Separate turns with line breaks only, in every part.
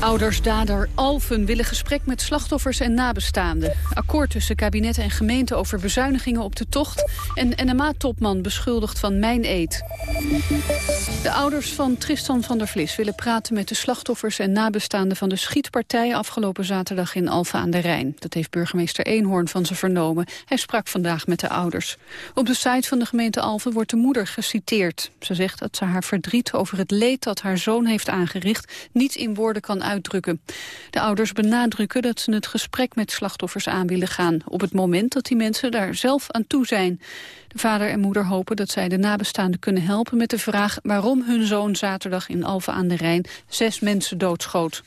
Ouders dader Alphen willen gesprek met slachtoffers en nabestaanden. Akkoord tussen kabinet en gemeente over bezuinigingen op de tocht. En NMA-topman beschuldigd van mijn eet. De ouders van Tristan van der Vlis willen praten met de slachtoffers en nabestaanden van de schietpartij afgelopen zaterdag in Alphen aan de Rijn. Dat heeft burgemeester Eenhoorn van ze vernomen. Hij sprak vandaag met de ouders. Op de site van de gemeente Alphen wordt de moeder geciteerd. Ze zegt dat ze haar verdriet over het leed dat haar zoon heeft aangericht niet in woorden kan uitdrukken. De ouders benadrukken dat ze het gesprek met slachtoffers aan willen gaan... op het moment dat die mensen daar zelf aan toe zijn. De vader en moeder hopen dat zij de nabestaanden kunnen helpen... met de vraag waarom hun zoon zaterdag in Alphen aan de Rijn... zes mensen doodschoot.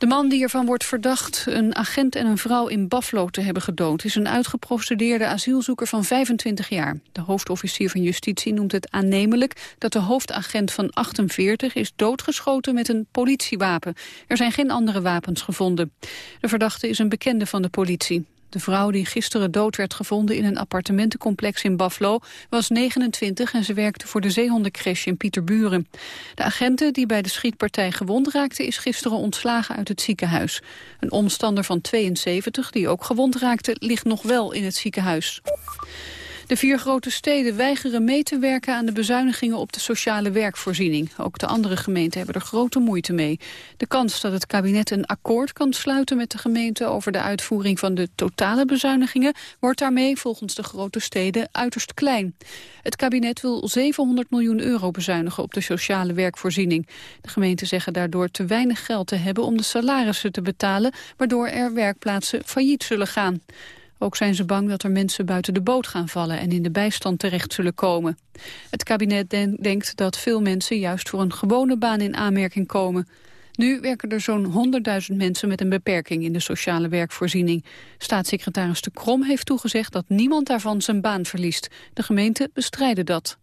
De man die ervan wordt verdacht een agent en een vrouw in Buffalo te hebben gedood... is een uitgeprocedeerde asielzoeker van 25 jaar. De hoofdofficier van Justitie noemt het aannemelijk... dat de hoofdagent van 48 is doodgeschoten met een politiewapen. Er zijn geen andere wapens gevonden. De verdachte is een bekende van de politie. De vrouw die gisteren dood werd gevonden in een appartementencomplex in Buffalo was 29 en ze werkte voor de zeehondencrash in Pieterburen. De agente die bij de schietpartij gewond raakte is gisteren ontslagen uit het ziekenhuis. Een omstander van 72 die ook gewond raakte ligt nog wel in het ziekenhuis. De vier grote steden weigeren mee te werken aan de bezuinigingen op de sociale werkvoorziening. Ook de andere gemeenten hebben er grote moeite mee. De kans dat het kabinet een akkoord kan sluiten met de gemeente over de uitvoering van de totale bezuinigingen wordt daarmee volgens de grote steden uiterst klein. Het kabinet wil 700 miljoen euro bezuinigen op de sociale werkvoorziening. De gemeenten zeggen daardoor te weinig geld te hebben om de salarissen te betalen, waardoor er werkplaatsen failliet zullen gaan. Ook zijn ze bang dat er mensen buiten de boot gaan vallen en in de bijstand terecht zullen komen. Het kabinet denkt dat veel mensen juist voor een gewone baan in aanmerking komen. Nu werken er zo'n 100.000 mensen met een beperking in de sociale werkvoorziening. Staatssecretaris De Krom heeft toegezegd dat niemand daarvan zijn baan verliest. De gemeenten bestrijden dat.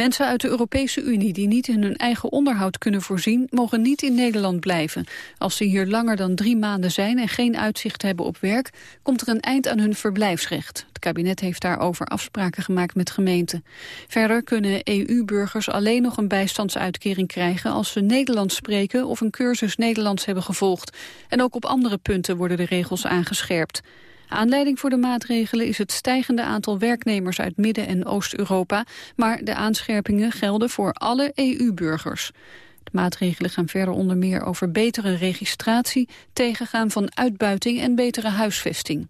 Mensen uit de Europese Unie die niet in hun eigen onderhoud kunnen voorzien, mogen niet in Nederland blijven. Als ze hier langer dan drie maanden zijn en geen uitzicht hebben op werk, komt er een eind aan hun verblijfsrecht. Het kabinet heeft daarover afspraken gemaakt met gemeenten. Verder kunnen EU-burgers alleen nog een bijstandsuitkering krijgen als ze Nederlands spreken of een cursus Nederlands hebben gevolgd. En ook op andere punten worden de regels aangescherpt. Aanleiding voor de maatregelen is het stijgende aantal werknemers uit Midden- en Oost-Europa, maar de aanscherpingen gelden voor alle EU-burgers. De maatregelen gaan verder onder meer over betere registratie, tegengaan van uitbuiting en betere huisvesting.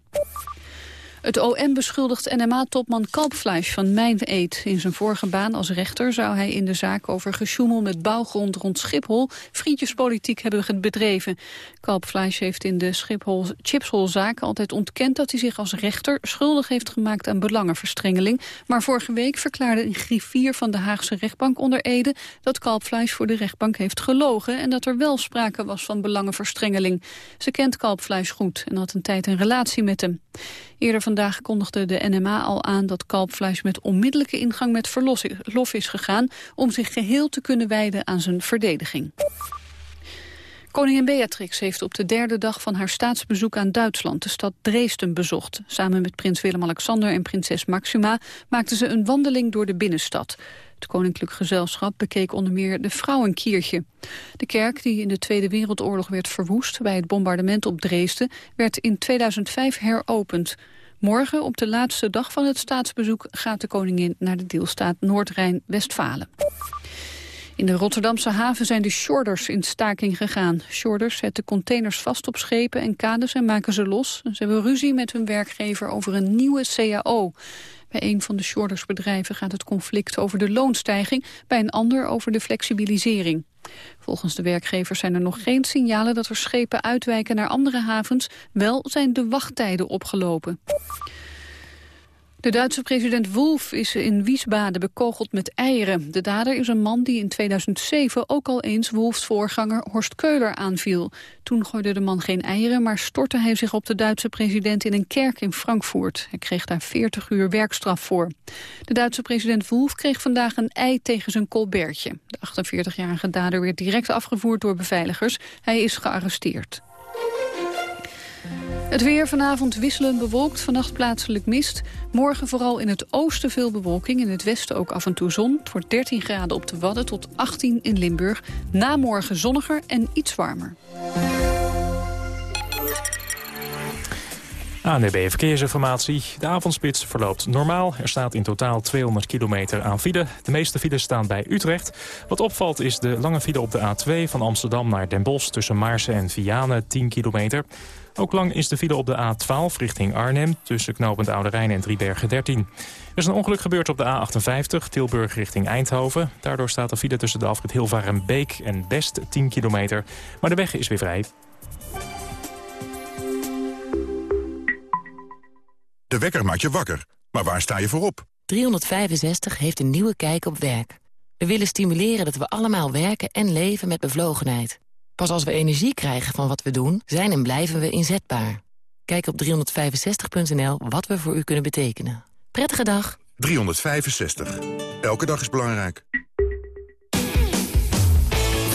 Het OM beschuldigt NMA-topman Kalpfleisch van eet. In zijn vorige baan als rechter zou hij in de zaak over gesjoemel met bouwgrond rond Schiphol vriendjespolitiek hebben bedreven. Kalpfleisch heeft in de Schiphol Chipshol-zaak altijd ontkend dat hij zich als rechter schuldig heeft gemaakt aan belangenverstrengeling. Maar vorige week verklaarde een griffier van de Haagse rechtbank onder Ede dat Kalpfleisch voor de rechtbank heeft gelogen en dat er wel sprake was van belangenverstrengeling. Ze kent Kalpfleisch goed en had een tijd een relatie met hem. Eerder vandaag kondigde de NMA al aan dat kalpfleisch met onmiddellijke ingang met verlof is gegaan om zich geheel te kunnen wijden aan zijn verdediging. Koningin Beatrix heeft op de derde dag van haar staatsbezoek aan Duitsland de stad Dresden bezocht. Samen met prins Willem-Alexander en prinses Maxima maakten ze een wandeling door de binnenstad. Het koninklijk gezelschap bekeek onder meer de Vrouwenkiertje. De kerk, die in de Tweede Wereldoorlog werd verwoest bij het bombardement op Dresden, werd in 2005 heropend. Morgen, op de laatste dag van het staatsbezoek, gaat de koningin naar de deelstaat Noord-Rijn-Westfalen. In de Rotterdamse haven zijn de shorders in staking gegaan. Shorders zetten containers vast op schepen en kades en maken ze los. Ze hebben ruzie met hun werkgever over een nieuwe CAO. Bij een van de shortersbedrijven gaat het conflict over de loonstijging, bij een ander over de flexibilisering. Volgens de werkgevers zijn er nog geen signalen dat er schepen uitwijken naar andere havens. Wel zijn de wachttijden opgelopen. De Duitse president Wolf is in Wiesbaden bekogeld met eieren. De dader is een man die in 2007 ook al eens Wolfs voorganger Horst Keuler aanviel. Toen gooide de man geen eieren, maar stortte hij zich op de Duitse president in een kerk in Frankfurt. Hij kreeg daar 40 uur werkstraf voor. De Duitse president Wolf kreeg vandaag een ei tegen zijn colbertje. De 48-jarige dader werd direct afgevoerd door beveiligers. Hij is gearresteerd. Het weer vanavond wisselend bewolkt, vannacht plaatselijk mist. Morgen vooral in het oosten veel bewolking, in het westen ook af en toe zon. Het wordt 13 graden op de Wadden tot 18 in Limburg. Na morgen zonniger en iets warmer.
ANDB Verkeersinformatie. De avondspits verloopt normaal. Er staat in totaal 200 kilometer aan file. De meeste files staan bij Utrecht. Wat opvalt is de lange file op de A2 van Amsterdam naar Den Bosch... tussen Maarsen en Vianen, 10 kilometer. Ook lang is de file op de A12 richting Arnhem... tussen knooppunt Oude Rijn en Driebergen 13. Er is een ongeluk gebeurd op de A58, Tilburg richting Eindhoven. Daardoor staat de file tussen de afrit Hilvaar en Beek en Best 10 kilometer. Maar de weg is weer vrij.
De wekker maakt je wakker. Maar waar sta je voor op?
365 heeft een nieuwe kijk op werk. We willen stimuleren dat we allemaal werken en leven met bevlogenheid. Pas als we energie krijgen van wat we doen, zijn en blijven we inzetbaar. Kijk op 365.nl wat we voor u kunnen betekenen. Prettige dag.
365. Elke dag is belangrijk.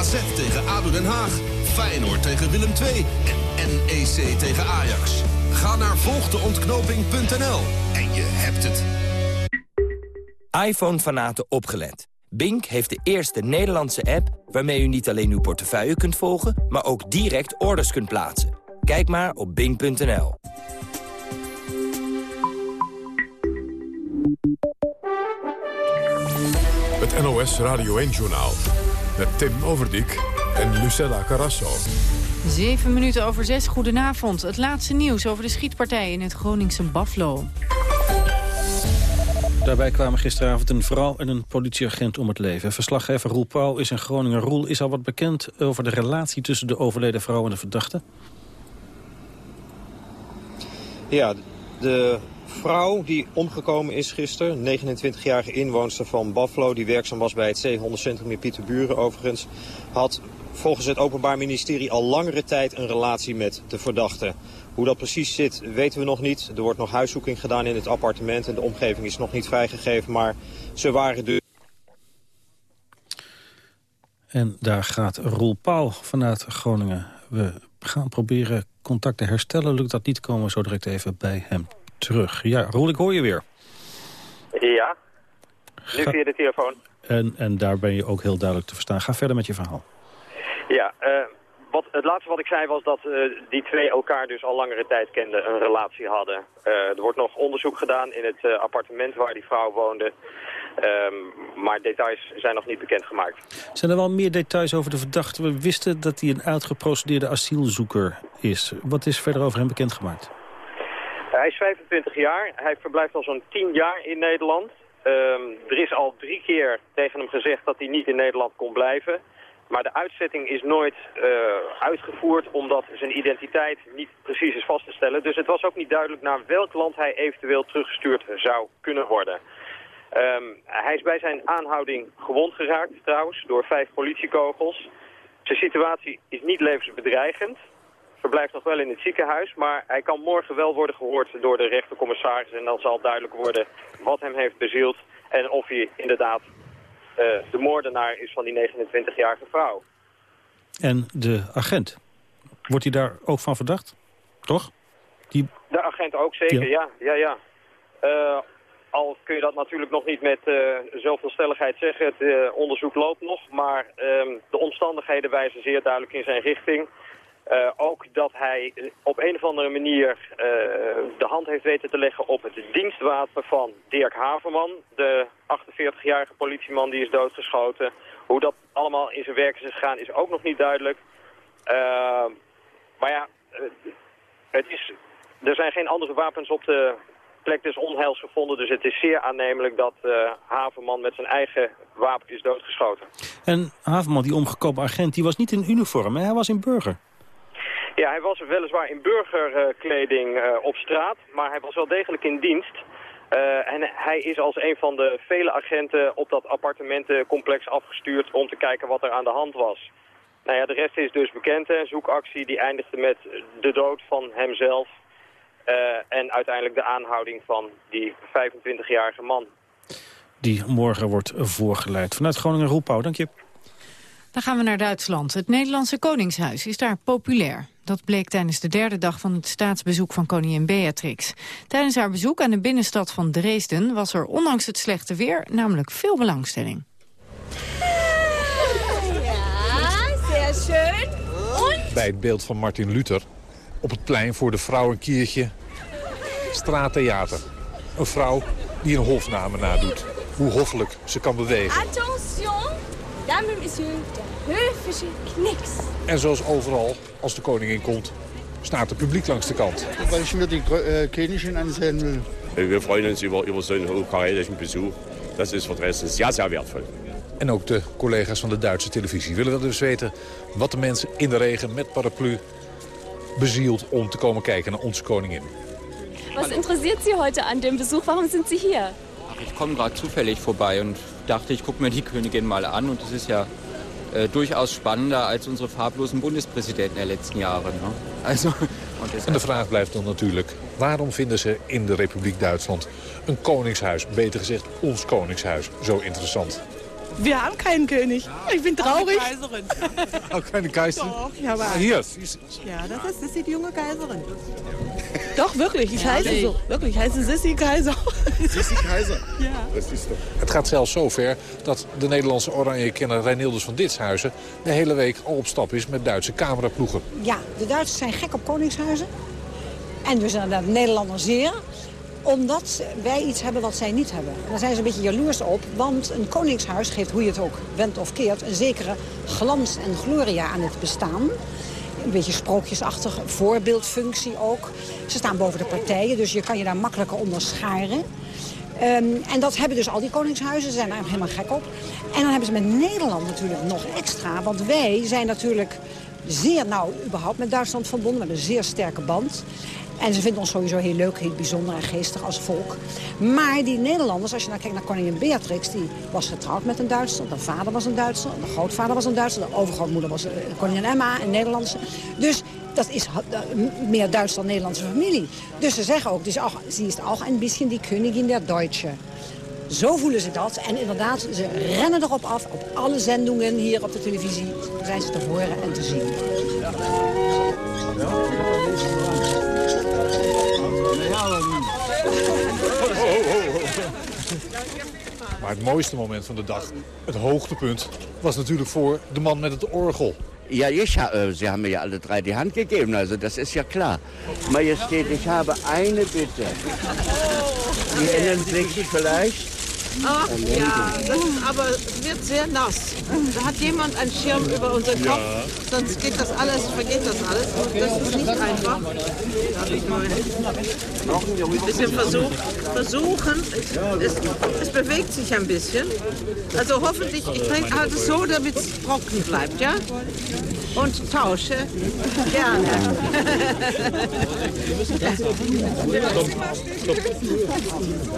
AZ tegen ADO Den Haag... Feyenoord tegen Willem II en NEC tegen Ajax. Ga naar volgdeontknoping.nl en je hebt het.
iPhone-fanaten opgelet. Bink heeft de eerste Nederlandse app waarmee u niet alleen uw portefeuille kunt volgen... maar ook direct orders kunt plaatsen. Kijk maar op bink.nl.
Het NOS Radio 1-journaal. Met Tim Overdijk en Lucella Carrasso.
Zeven minuten over zes, goedenavond. Het laatste nieuws over de schietpartij in het Groningse Buffalo.
Daarbij kwamen gisteravond een vrouw en een politieagent om het leven. Verslaggever Roel Pauw is in Groningen. Roel, is al wat bekend over de relatie tussen de overleden vrouw en de verdachte?
Ja, de vrouw die omgekomen is gisteren, 29-jarige inwoonster van Buffalo... die werkzaam was bij het zeehondencentrum in Pieterburen overigens... had volgens het Openbaar Ministerie al langere tijd een relatie met de verdachte. Hoe dat precies zit, weten we nog niet. Er wordt nog huiszoeking gedaan in het appartement en de omgeving is nog niet vrijgegeven. Maar ze waren dus...
En daar gaat Roel Pauw vanuit Groningen. We gaan proberen contact te herstellen. Lukt dat niet, komen we zo direct even bij hem terug. Ja, Roel, ik hoor je weer.
Ja, nu via de telefoon.
En, en daar ben je ook heel duidelijk te verstaan. Ga verder met je verhaal.
Ja, uh, wat, het laatste wat ik zei was dat uh, die twee elkaar dus al langere tijd kenden, een relatie hadden. Uh, er wordt nog onderzoek gedaan in het appartement waar die vrouw woonde. Um, maar details zijn nog niet bekendgemaakt.
Zijn er wel meer details over de verdachte? We wisten dat hij een uitgeprocedeerde asielzoeker is. Wat is verder over hem bekendgemaakt?
Hij is 25 jaar. Hij verblijft al zo'n 10 jaar in Nederland. Um, er is al drie keer tegen hem gezegd dat hij niet in Nederland kon blijven. Maar de uitzetting is nooit uh, uitgevoerd omdat zijn identiteit niet precies is vast te stellen. Dus het was ook niet duidelijk naar welk land hij eventueel teruggestuurd zou kunnen worden. Um, hij is bij zijn aanhouding gewond geraakt trouwens door vijf politiekogels. Zijn situatie is niet levensbedreigend. Verblijft nog wel in het ziekenhuis, maar hij kan morgen wel worden gehoord door de rechtercommissaris. En dan zal duidelijk worden wat hem heeft bezield en of hij inderdaad uh, de moordenaar is van die 29-jarige vrouw.
En de agent, wordt hij daar ook van verdacht? Toch?
Die... De agent ook zeker, ja. ja, ja, Uh, al kun je dat natuurlijk nog niet met uh, zoveel stelligheid zeggen. Het uh, onderzoek loopt nog, maar um, de omstandigheden wijzen zeer duidelijk in zijn richting. Uh, ook dat hij op een of andere manier de hand heeft weten te leggen op het dienstwapen van Dirk Haverman. De 48-jarige politieman die is doodgeschoten. Hoe dat allemaal in zijn werk is gegaan is ook nog niet duidelijk. Uh, maar ja, het is, er zijn geen andere wapens op de plek des onheils gevonden. Dus het is zeer aannemelijk dat Haverman met zijn eigen wapen is doodgeschoten.
En Haverman, die omgekomen agent, die was niet in uniform, hè? hij was in burger.
Ja, hij was weliswaar in burgerkleding uh, op straat, maar hij was wel degelijk in dienst. Uh, en hij is als een van de vele agenten op dat appartementencomplex afgestuurd om te kijken wat er aan de hand was. Nou ja, de rest is dus bekend. Een zoekactie die eindigde met de dood van hemzelf. Uh, en uiteindelijk de aanhouding van die 25-jarige man.
Die morgen wordt voorgeleid. Vanuit Groningen, Roepau, dank je.
Dan gaan we naar Duitsland. Het Nederlandse Koningshuis is daar populair. Dat bleek tijdens de derde dag van het staatsbezoek van koningin Beatrix. Tijdens haar bezoek aan de binnenstad van Dresden... was er ondanks het slechte weer namelijk veel belangstelling.
Ja, zeer schön.
Bij het beeld van Martin Luther op het plein voor de vrouwenkiertje straattheater. Een vrouw die een hofname nadoet. Hoe hoffelijk ze kan bewegen.
Attention, dame monsieur, de höfische kniks.
En zoals overal, als de koningin komt, staat het publiek langs de kant.
Weil ich mir die Königin ansehen will.
Wir freuen uns über, über so einen hochkarätischen Besuch. Das ist für Dresden sehr, sehr wertvoll.
En ook de collega's van de Duitse televisie willen wel dus weten... wat de mensen in de regen met paraplu bezielt om te komen kijken naar onze koningin.
Was interessiert Sie heute an dem Besuch? Warum sind Sie hier?
Ach, ich komme gerade zufällig vorbei und dachte, ich gucke mir die Königin mal an. Und es ist ja äh, durchaus spannender als unsere farblosen Bundespräsidenten der letzten Jahre. Ne? Also,
en de vraag blijft dan natuurlijk, waarom vinden ze in de Republiek Duitsland een koningshuis, beter gezegd ons koningshuis, zo interessant?
Wir haben keinen König. Ich bin traurig.
Auch keine Kaiserin. Auch keine Kaiserin?
Doch.
Hier.
Ja, das ist Sissi, die junge Kaiserin. Doch, wirklich. Ich heiße so. Wirklich, ich heiße Sissi Kaiser.
Sissi Kaiser?
Ja.
Dat is toch...
Het gaat zelfs zo ver dat de Nederlandse oranje-kenner Reinilders van Ditshuizen... de hele week al op stap is met Duitse cameraploegen.
Ja, de Duitsers zijn gek op koningshuizen. En dus inderdaad de Nederlanders zeer omdat wij iets hebben wat zij niet hebben. En daar zijn ze een beetje jaloers op. Want een koningshuis geeft, hoe je het ook wendt of keert... een zekere glans en gloria aan het bestaan. Een beetje sprookjesachtige voorbeeldfunctie ook. Ze staan boven de partijen, dus je kan je daar makkelijker onderscharen. Um, en dat hebben dus al die koningshuizen, ze zijn er helemaal gek op. En dan hebben ze met Nederland natuurlijk nog extra. Want wij zijn natuurlijk zeer nauw überhaupt met Duitsland verbonden. We hebben een zeer sterke band. En ze vinden ons sowieso heel leuk, heel bijzonder en geestig als volk. Maar die Nederlanders, als je nou kijkt naar koningin Beatrix... die was getrouwd met een Duitser, de vader was een Duitser... de grootvader was een Duitser, de overgrootmoeder was koningin Emma, een Nederlandse. Dus dat is meer Duits dan Nederlandse familie. Dus ze zeggen ook, ze is ook een beetje die koningin der Deutsche. Zo voelen ze dat. En inderdaad, ze rennen erop af. Op alle zendingen hier op de televisie zijn ze te horen en te zien.
Maar het mooiste moment van de dag, het hoogtepunt, was natuurlijk voor de man met het orgel.
Ja, ich, äh, Sie haben mir ja alle drei die Hand gegeben, also das ist ja klar. Majestät, ich habe eine Bitte. Sie erinnern sich vielleicht?
Ach ja, das ist aber wird sehr nass. Da hat jemand einen Schirm über unseren Kopf, sonst geht das alles, vergeht das alles. Und das ist nicht einfach. Ich mal ein bisschen versuch, versuchen. Es, es, bewegt sich ein bisschen. Also hoffentlich, ich trinke halt so, damit es trocken bleibt, ja? Und tausche gerne.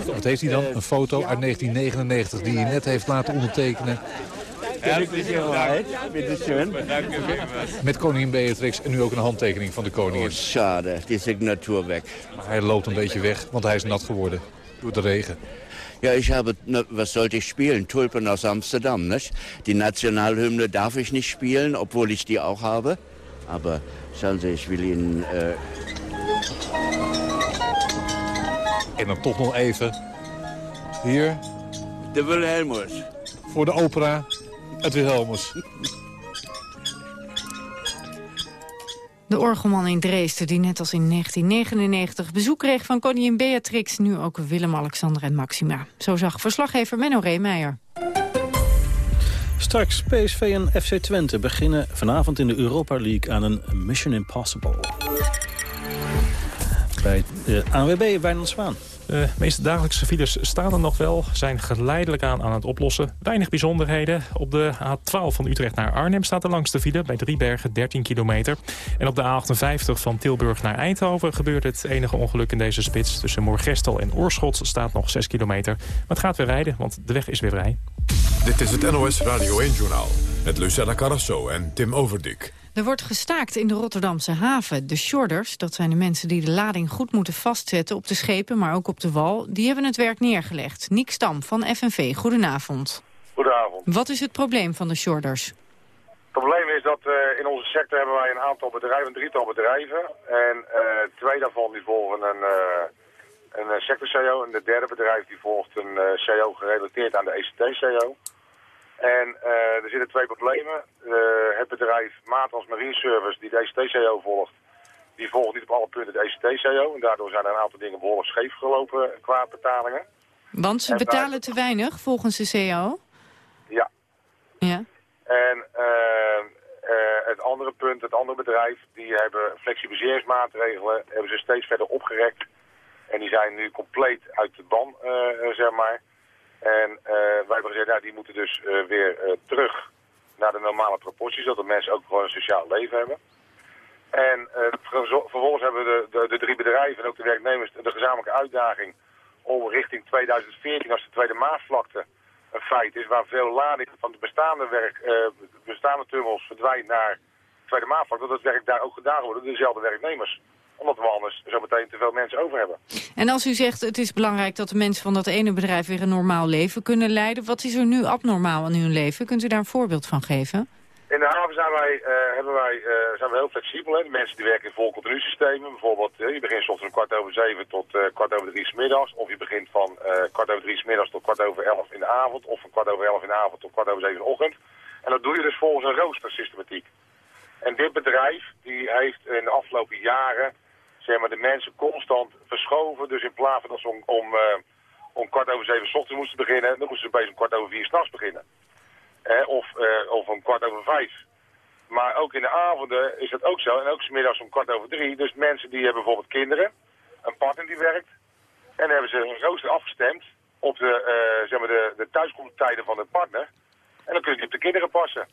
Wat heeft hij dan? Een foto uit 1999 die hij net heeft laten ondertekenen. Met koningin Beatrix en nu ook een handtekening van de koningin.
Oh, schade, die signatuur weg.
Maar hij loopt een beetje weg, want hij is nat geworden door de regen.
Ja, ich habe, ne, was sollte ich spielen? Tulpen aus Amsterdam, nicht? Die Nationalhymne darf ich nicht spielen, obwohl ich die auch habe. Aber schauen Sie, ich will Ihnen... Äh
en dan toch nog even hier.
De Wilhelmus.
Voor de opera, het Wilhelmus.
De orgelman in Dresden, die net als in 1999 bezoek kreeg van koningin Beatrix... nu ook Willem-Alexander en Maxima. Zo zag verslaggever Menno Reemeijer.
Straks PSV en FC Twente beginnen vanavond in de Europa League aan een Mission Impossible. Bij de ANWB Wijnand Zwaan.
De meeste dagelijkse files staan er nog wel, zijn geleidelijk aan aan het oplossen. Weinig bijzonderheden. Op de A12 van Utrecht naar Arnhem staat de langste file, bij Driebergen 13 kilometer. En op de A58 van Tilburg naar Eindhoven gebeurt het enige ongeluk in deze spits. Tussen Moorgestel en Oorschot staat nog 6 kilometer. Maar het gaat weer rijden, want de weg is weer vrij.
Dit is het NOS Radio 1-journaal met Lucella Carrasso en Tim Overdik.
Er wordt gestaakt in de Rotterdamse haven. De shorders, dat zijn de mensen die de lading goed moeten vastzetten op de schepen, maar ook op de wal, die hebben het werk neergelegd. Niek Stam van FNV, goedenavond.
Goedenavond.
Wat is het probleem van de shorders?
Het probleem is dat uh, in onze sector hebben wij een aantal bedrijven, een drietal bedrijven. En uh, twee daarvan die volgen een, uh, een sector-CO. En de derde bedrijf die volgt een CO gerelateerd aan de ECT-CO. En uh, er zitten twee problemen. Uh, het bedrijf Maatras Marine Service, die de ECT-CO volgt, die volgt niet op alle punten de ECT-CO. En daardoor zijn er een aantal dingen behoorlijk scheef gelopen qua betalingen.
Want ze en betalen te weinig volgens de CO?
Ja.
Ja.
En uh, het andere punt, het andere bedrijf, die hebben flexibiliseringsmaatregelen, hebben ze steeds verder opgerekt. En die zijn nu compleet uit de ban, zeg maar. En uh, wij hebben gezegd, nou, die moeten dus uh, weer uh, terug naar de normale proporties, zodat mensen ook gewoon een sociaal leven hebben. En vervolgens hebben we de, de, de, drie bedrijven en ook de werknemers de gezamenlijke uitdaging om richting 2014, als de Tweede Maasvlakte een feit is, waar veel lading van de bestaande, werk, bestaande tunnels verdwijnt naar de Tweede Maasvlakte, dat het werk daar ook gedaan wordt door dezelfde werknemers omdat we anders zo meteen te veel mensen over hebben.
En als u zegt het is belangrijk dat de mensen van dat ene bedrijf weer een normaal leven kunnen leiden, wat is er nu abnormaal aan hun leven? Kunt u daar een voorbeeld van geven?
In de haven zijn wij, uh, hebben wij, uh, zijn we heel flexibel. Hè? De mensen die werken in vol continu systemen. Bijvoorbeeld, uh, je begint soms om kwart over zeven tot kwart over drie s middags. Of je begint van kwart over drie s middags tot kwart over elf in de avond. Of van kwart over elf in de avond tot kwart over zeven in de ochtend. En dat doe je dus volgens een roostersystematiek. En dit bedrijf die heeft in de afgelopen jaren zeg maar, de mensen constant verschoven. Dus in plaats van dat ze om, om, uh, om kwart over zeven s ochtends moesten beginnen, dan moesten ze bij om kwart over vier s'nachts beginnen. Eh, of, uh, of om kwart over vijf. Maar ook in de avonden is dat ook zo. En ook smiddags om kwart over drie. Dus mensen die hebben bijvoorbeeld kinderen, een partner die werkt. En dan hebben ze een rooster afgestemd op de, uh, zeg maar de, de thuiskomsttijden van de partner. En dan kunnen die op de kinderen passen.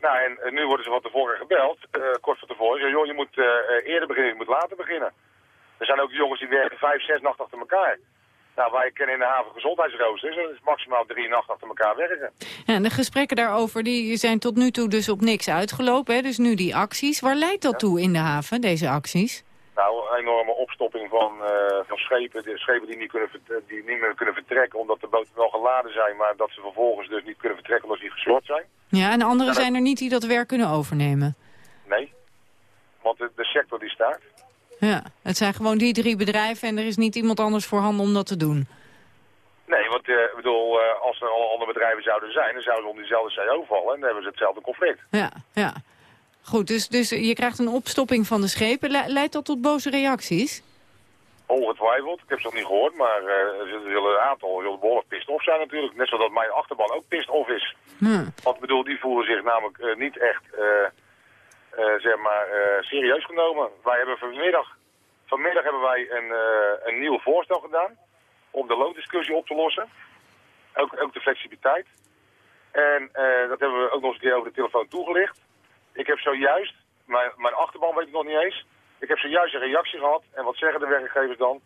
Nou, en, nu worden ze van tevoren gebeld, uh, kort van tevoren. Zeggen, joh, je moet uh, eerder beginnen, je moet later beginnen. Er zijn ook jongens die werken vijf, zes nachten achter elkaar. Nou, wij kennen in de haven gezondheidsroosters. Dat is maximaal drie nachten achter elkaar werken.
Ja, en de gesprekken daarover die zijn tot nu toe dus op niks uitgelopen. Hè? Dus nu die acties. Waar leidt dat ja. toe in de haven, deze acties?
Nou, een enorme opstopping van, uh, van schepen. De schepen die niet, kunnen, die niet meer kunnen vertrekken omdat de boten wel geladen zijn. Maar dat ze vervolgens dus niet kunnen vertrekken omdat ze geslot zijn.
Ja, en anderen zijn er niet die dat werk kunnen overnemen?
Nee, want de, de sector die staat.
Ja, het zijn gewoon die drie bedrijven en er is niet iemand anders voorhanden om dat te doen.
Nee, want uh, ik bedoel, uh, als er alle andere bedrijven zouden zijn, dan zouden ze om diezelfde CO vallen en dan hebben ze hetzelfde conflict.
Ja, ja. Goed, dus, dus je krijgt een opstopping van de schepen. Le leidt dat tot boze reacties?
Ongetwijfeld. Ik heb ze nog niet gehoord, maar uh, er zullen een aantal zullen behoorlijk pist off zijn natuurlijk. Net zoals mijn achterban ook pist off is.
Hmm.
Want ik bedoel, die voelen zich namelijk uh, niet echt, uh, zeg maar, serieus genomen. Wij hebben vanmiddag, vanmiddag hebben wij een, een nieuw voorstel gedaan om de loondiscussie op te lossen. Ook, ook de flexibiliteit. En dat hebben we ook nog eens een keer over de telefoon toegelicht. Ik heb zojuist, mijn, mijn achterban weet ik nog niet eens, ik heb zojuist een reactie gehad. En wat zeggen de werkgevers dan?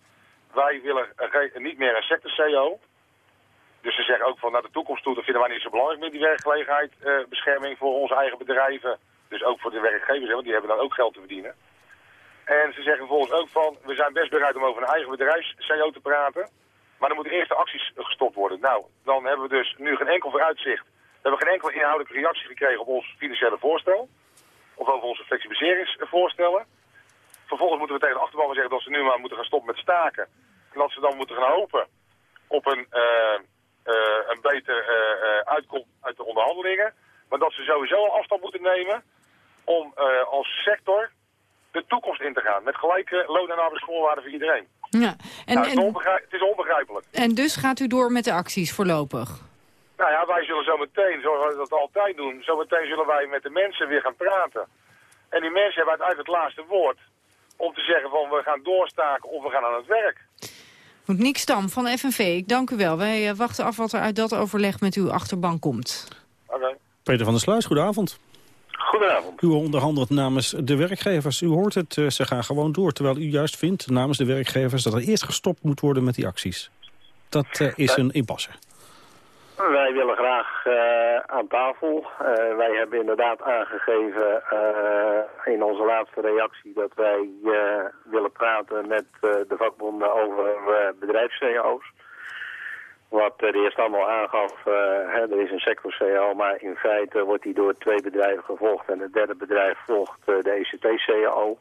Wij willen niet meer een sector-CO. Dus ze zeggen ook van naar de toekomst toe, dat vinden wij niet zo belangrijk meer, die werkgelegenheid, uh, bescherming voor onze eigen bedrijven. Dus ook voor de werkgevers, want die hebben dan ook geld te verdienen. En ze zeggen vervolgens ook van, we zijn best bereid om over een eigen bedrijfs-CO te praten. Maar dan moeten eerst de acties gestopt worden. Nou, dan hebben we dus nu geen enkel vooruitzicht. We hebben geen enkele inhoudelijke reactie gekregen op ons financiële voorstel. Of over onze flexibiliseringsvoorstellen. Vervolgens moeten we tegen de achterban zeggen dat ze nu maar moeten gaan stoppen met staken. En dat ze dan moeten gaan hopen op een, uh, een beter uh, uitkomst uit de onderhandelingen. Maar dat ze sowieso een afstand moeten nemen om als sector de toekomst in te gaan. Met gelijke loon- en arbeidsvoorwaarden voor iedereen.
Ja. En,
Nou, is het is onbegrijpelijk.
en dus gaat u door met de acties voorlopig?
Nou ja, wij zullen zo meteen, zoals we dat altijd doen, zo meteen zullen wij met de mensen weer gaan praten. En die mensen hebben uiteindelijk het laatste woord om te zeggen van we gaan doorstaken of we gaan aan het werk.
Goed, Nick Stam van FNV, ik dank u wel. Wij eh, wachten af wat er uit dat overleg met uw achterban komt.
Oké.
Peter van der Sluis, goedenavond.
Goedenavond.
U onderhandelt namens de werkgevers. U hoort het, eh, ze gaan gewoon door. Terwijl u juist vindt, namens de werkgevers... dat er eerst gestopt moet worden met die acties. Dat eh, is een impasse.
Wij willen graag eh, aan tafel. Eh, wij hebben inderdaad aangegeven eh, in onze laatste reactie dat wij willen praten met de vakbonden over bedrijfs-CO's. Wat er eerst allemaal aangaf, hè, er is een sector-CO, maar in feite wordt die door twee bedrijven gevolgd en het derde bedrijf volgt de ECT-CO.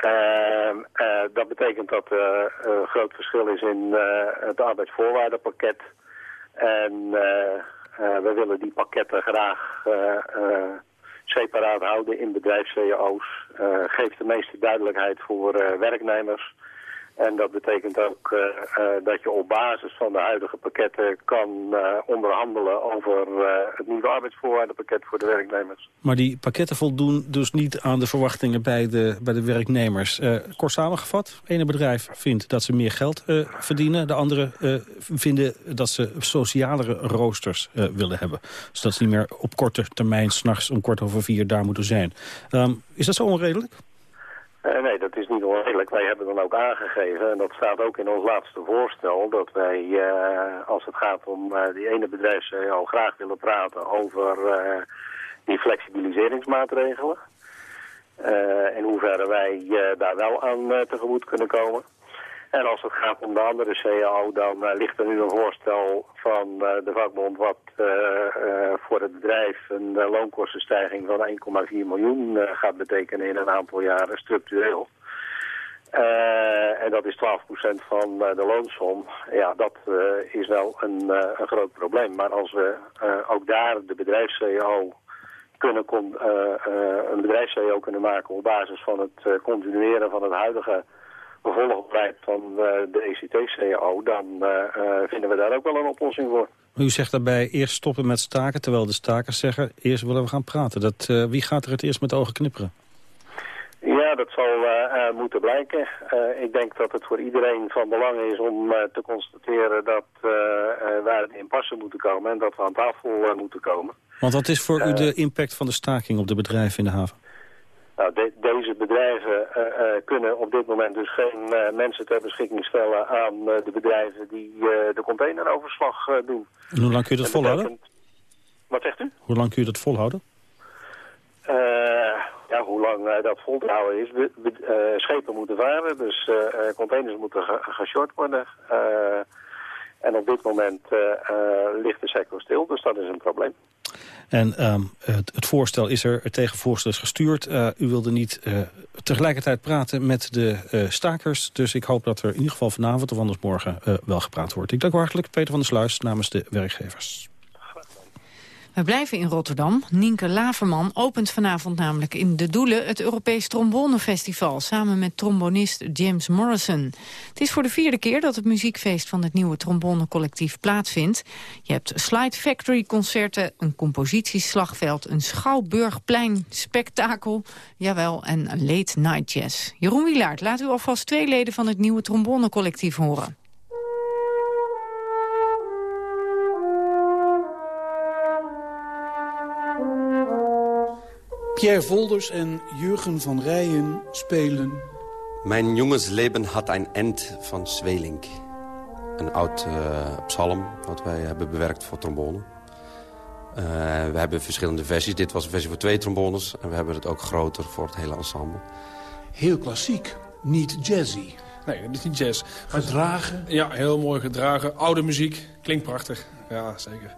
Ehm, eh, dat betekent dat er een groot verschil is in het arbeidsvoorwaardenpakket. En eh, eh, we willen die pakketten graag eh, separaat houden in bedrijfs-CO's. Eh, geeft de meeste duidelijkheid voor werknemers. En dat betekent ook eh, eh, dat je op basis van de huidige pakketten kan eh, onderhandelen over het nieuwe arbeidsvoorwaardenpakket voor de werknemers.
Maar die pakketten voldoen dus niet aan de verwachtingen bij de, bij de werknemers. Kort samengevat, ene bedrijf vindt dat ze meer geld verdienen. De andere vinden dat ze socialere roosters willen hebben. Zodat ze niet meer op korte termijn, s'nachts om kwart over vier daar moeten zijn. Ehm, is dat zo onredelijk?
Eh, nee, dat is niet onredelijk. Wij hebben dan ook aangegeven, en dat staat ook in ons laatste voorstel, dat wij, eh, als het gaat om eh, die ene bedrijfs al graag willen praten over die flexibiliseringsmaatregelen. In hoeverre wij daar wel aan tegemoet kunnen komen. En als het gaat om de andere CAO, dan eh, ligt er nu een voorstel van eh, de vakbond wat eh, voor het bedrijf een loonkostenstijging van 1,4 miljoen gaat betekenen in een aantal jaren structureel. En dat is 12% van de loonsom. Ja, dat is wel een, een groot probleem. Maar als we ook daar de bedrijfs-CO kunnen een bedrijfs-CO kunnen maken op basis van het continueren van het huidige bevolkingsbeleid van eh, de ECT-CO, dan eh, eh, vinden we daar ook wel een oplossing voor.
U zegt daarbij eerst stoppen met staken, terwijl de stakers zeggen... eerst willen we gaan praten. Dat, wie gaat er het eerst met de ogen knipperen?
Ja, dat zal moeten blijken. Ik denk dat het voor iedereen van belang is om te constateren dat uh, wij in passen moeten komen en dat we aan tafel moeten komen.
Want wat is voor u de impact van de staking op de bedrijven in de haven?
Nou, de, deze bedrijven uh, kunnen op dit moment dus geen mensen ter beschikking stellen aan de bedrijven die de containeroverslag doen.
En hoe lang kun je dat, dat volhouden? Betekent...
Wat zegt u?
Hoe lang kun je dat volhouden?
ja, hoe lang dat vol te houden is. Schepen moeten varen, dus containers moeten ge geshort worden. en op dit moment ligt de sector stil, dus dat is een probleem.
En um, het, voorstel is er, het tegenvoorstel is gestuurd. u wilde niet tegelijkertijd praten met de stakers. Dus ik hoop dat er in ieder geval vanavond of anders morgen wel gepraat wordt. Ik dank u hartelijk, Peter van der Sluis, namens de werkgevers.
We blijven in Rotterdam. Nienke Laverman opent vanavond namelijk in De Doelen... het Europees Trombonefestival samen met trombonist James Morrison. Het is voor de vierde keer dat het muziekfeest van het nieuwe trombonecollectief plaatsvindt. Je hebt Slide Factory concerten, een compositieslagveld... een Schouwburgplein spektakel, jawel, en late night jazz. Jeroen Wielaert, laat u alvast twee leden van het nieuwe trombonecollectief horen.
Pierre Volders en Jurgen van Rijen spelen...
Mijn jongensleven had een end van Zwelink. Een oud uh, psalm wat wij hebben bewerkt voor trombone. Uh, we hebben verschillende versies. Dit was een versie voor twee trombones. En we hebben het ook groter voor het hele ensemble.
Heel klassiek, niet jazzy.
Nee, dat is niet jazz.
Gedragen?
Ja, heel mooi gedragen. Oude muziek. Klinkt prachtig. Ja, zeker.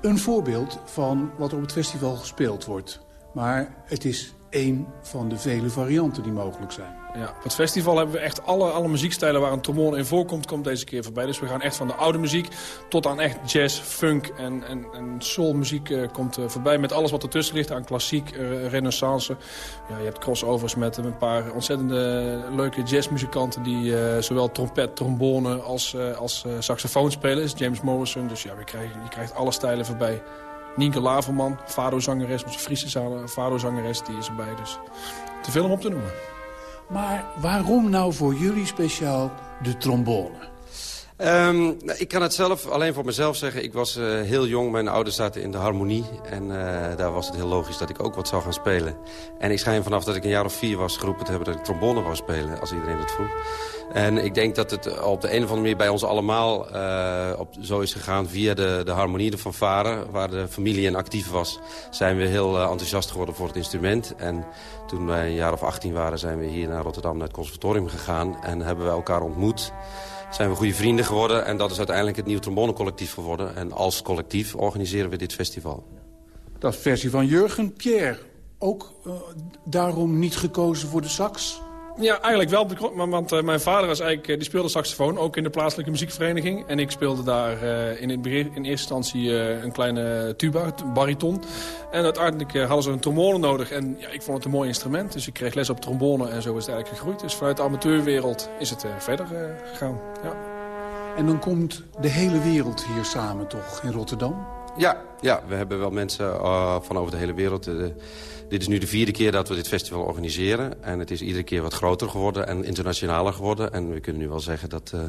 Een voorbeeld van wat op het festival gespeeld wordt. Maar het is één van de vele varianten die mogelijk zijn.
Ja, op het festival hebben we echt alle, alle muziekstijlen waar een trombone in voorkomt, komt deze keer voorbij. Dus we gaan echt van de oude muziek tot aan echt jazz, funk en, en, soulmuziek uh, komt uh, voorbij. Met alles wat ertussen ligt aan klassiek, uh, renaissance. Ja, je hebt crossovers met een paar ontzettende leuke jazzmuzikanten... die zowel trompet, trombone als, als saxofoon spelen. is James Morrison, dus ja, je krijgt, je krijgt alle stijlen voorbij. Nienke Laverman, Fado-zangeres, onze Friese Fado-zangeres, die is erbij. Dus te veel om op te noemen.
Maar waarom nou voor jullie speciaal de trombone?
Um, ik kan het zelf alleen voor mezelf zeggen. Ik was uh, heel jong, mijn ouders zaten in de harmonie. En uh, daar was het heel logisch dat ik ook wat zou gaan spelen. En ik schijn vanaf dat ik een jaar of vier was geroepen te hebben... dat ik trombone wou spelen, als iedereen het vroeg. En ik denk dat het op de een of andere manier bij ons allemaal op, zo is gegaan... via de, de harmonie, de fanfare, waar de familie in actief was... zijn we heel enthousiast geworden voor het instrument. En toen wij een jaar of 18 waren, zijn we hier naar Rotterdam... naar het conservatorium gegaan en hebben we elkaar ontmoet zijn we goede vrienden geworden. En dat is uiteindelijk het Nieuw Trombonecollectief geworden. En als collectief organiseren we dit festival.
Dat versie van Jurgen Pierre. Ook uh, daarom niet gekozen voor de sax?
Ja, eigenlijk wel. Want uh, mijn vader was eigenlijk, uh, die speelde saxofoon, ook in de plaatselijke muziekvereniging. En ik speelde daar uh, in, in, eerste instantie een kleine tuba, bariton. En uiteindelijk hadden ze een trombone nodig. En ja, ik vond het een mooi instrument. Dus ik kreeg les op trombone en zo is het eigenlijk gegroeid. Dus vanuit de amateurwereld is het verder gegaan. Ja.
En dan komt de hele wereld hier samen toch in Rotterdam?
Ja, ja we hebben wel mensen van over de hele wereld... Dit is nu de vierde keer dat we dit festival organiseren. En het is iedere keer wat groter geworden en internationaler geworden. En we kunnen nu wel zeggen dat, uh,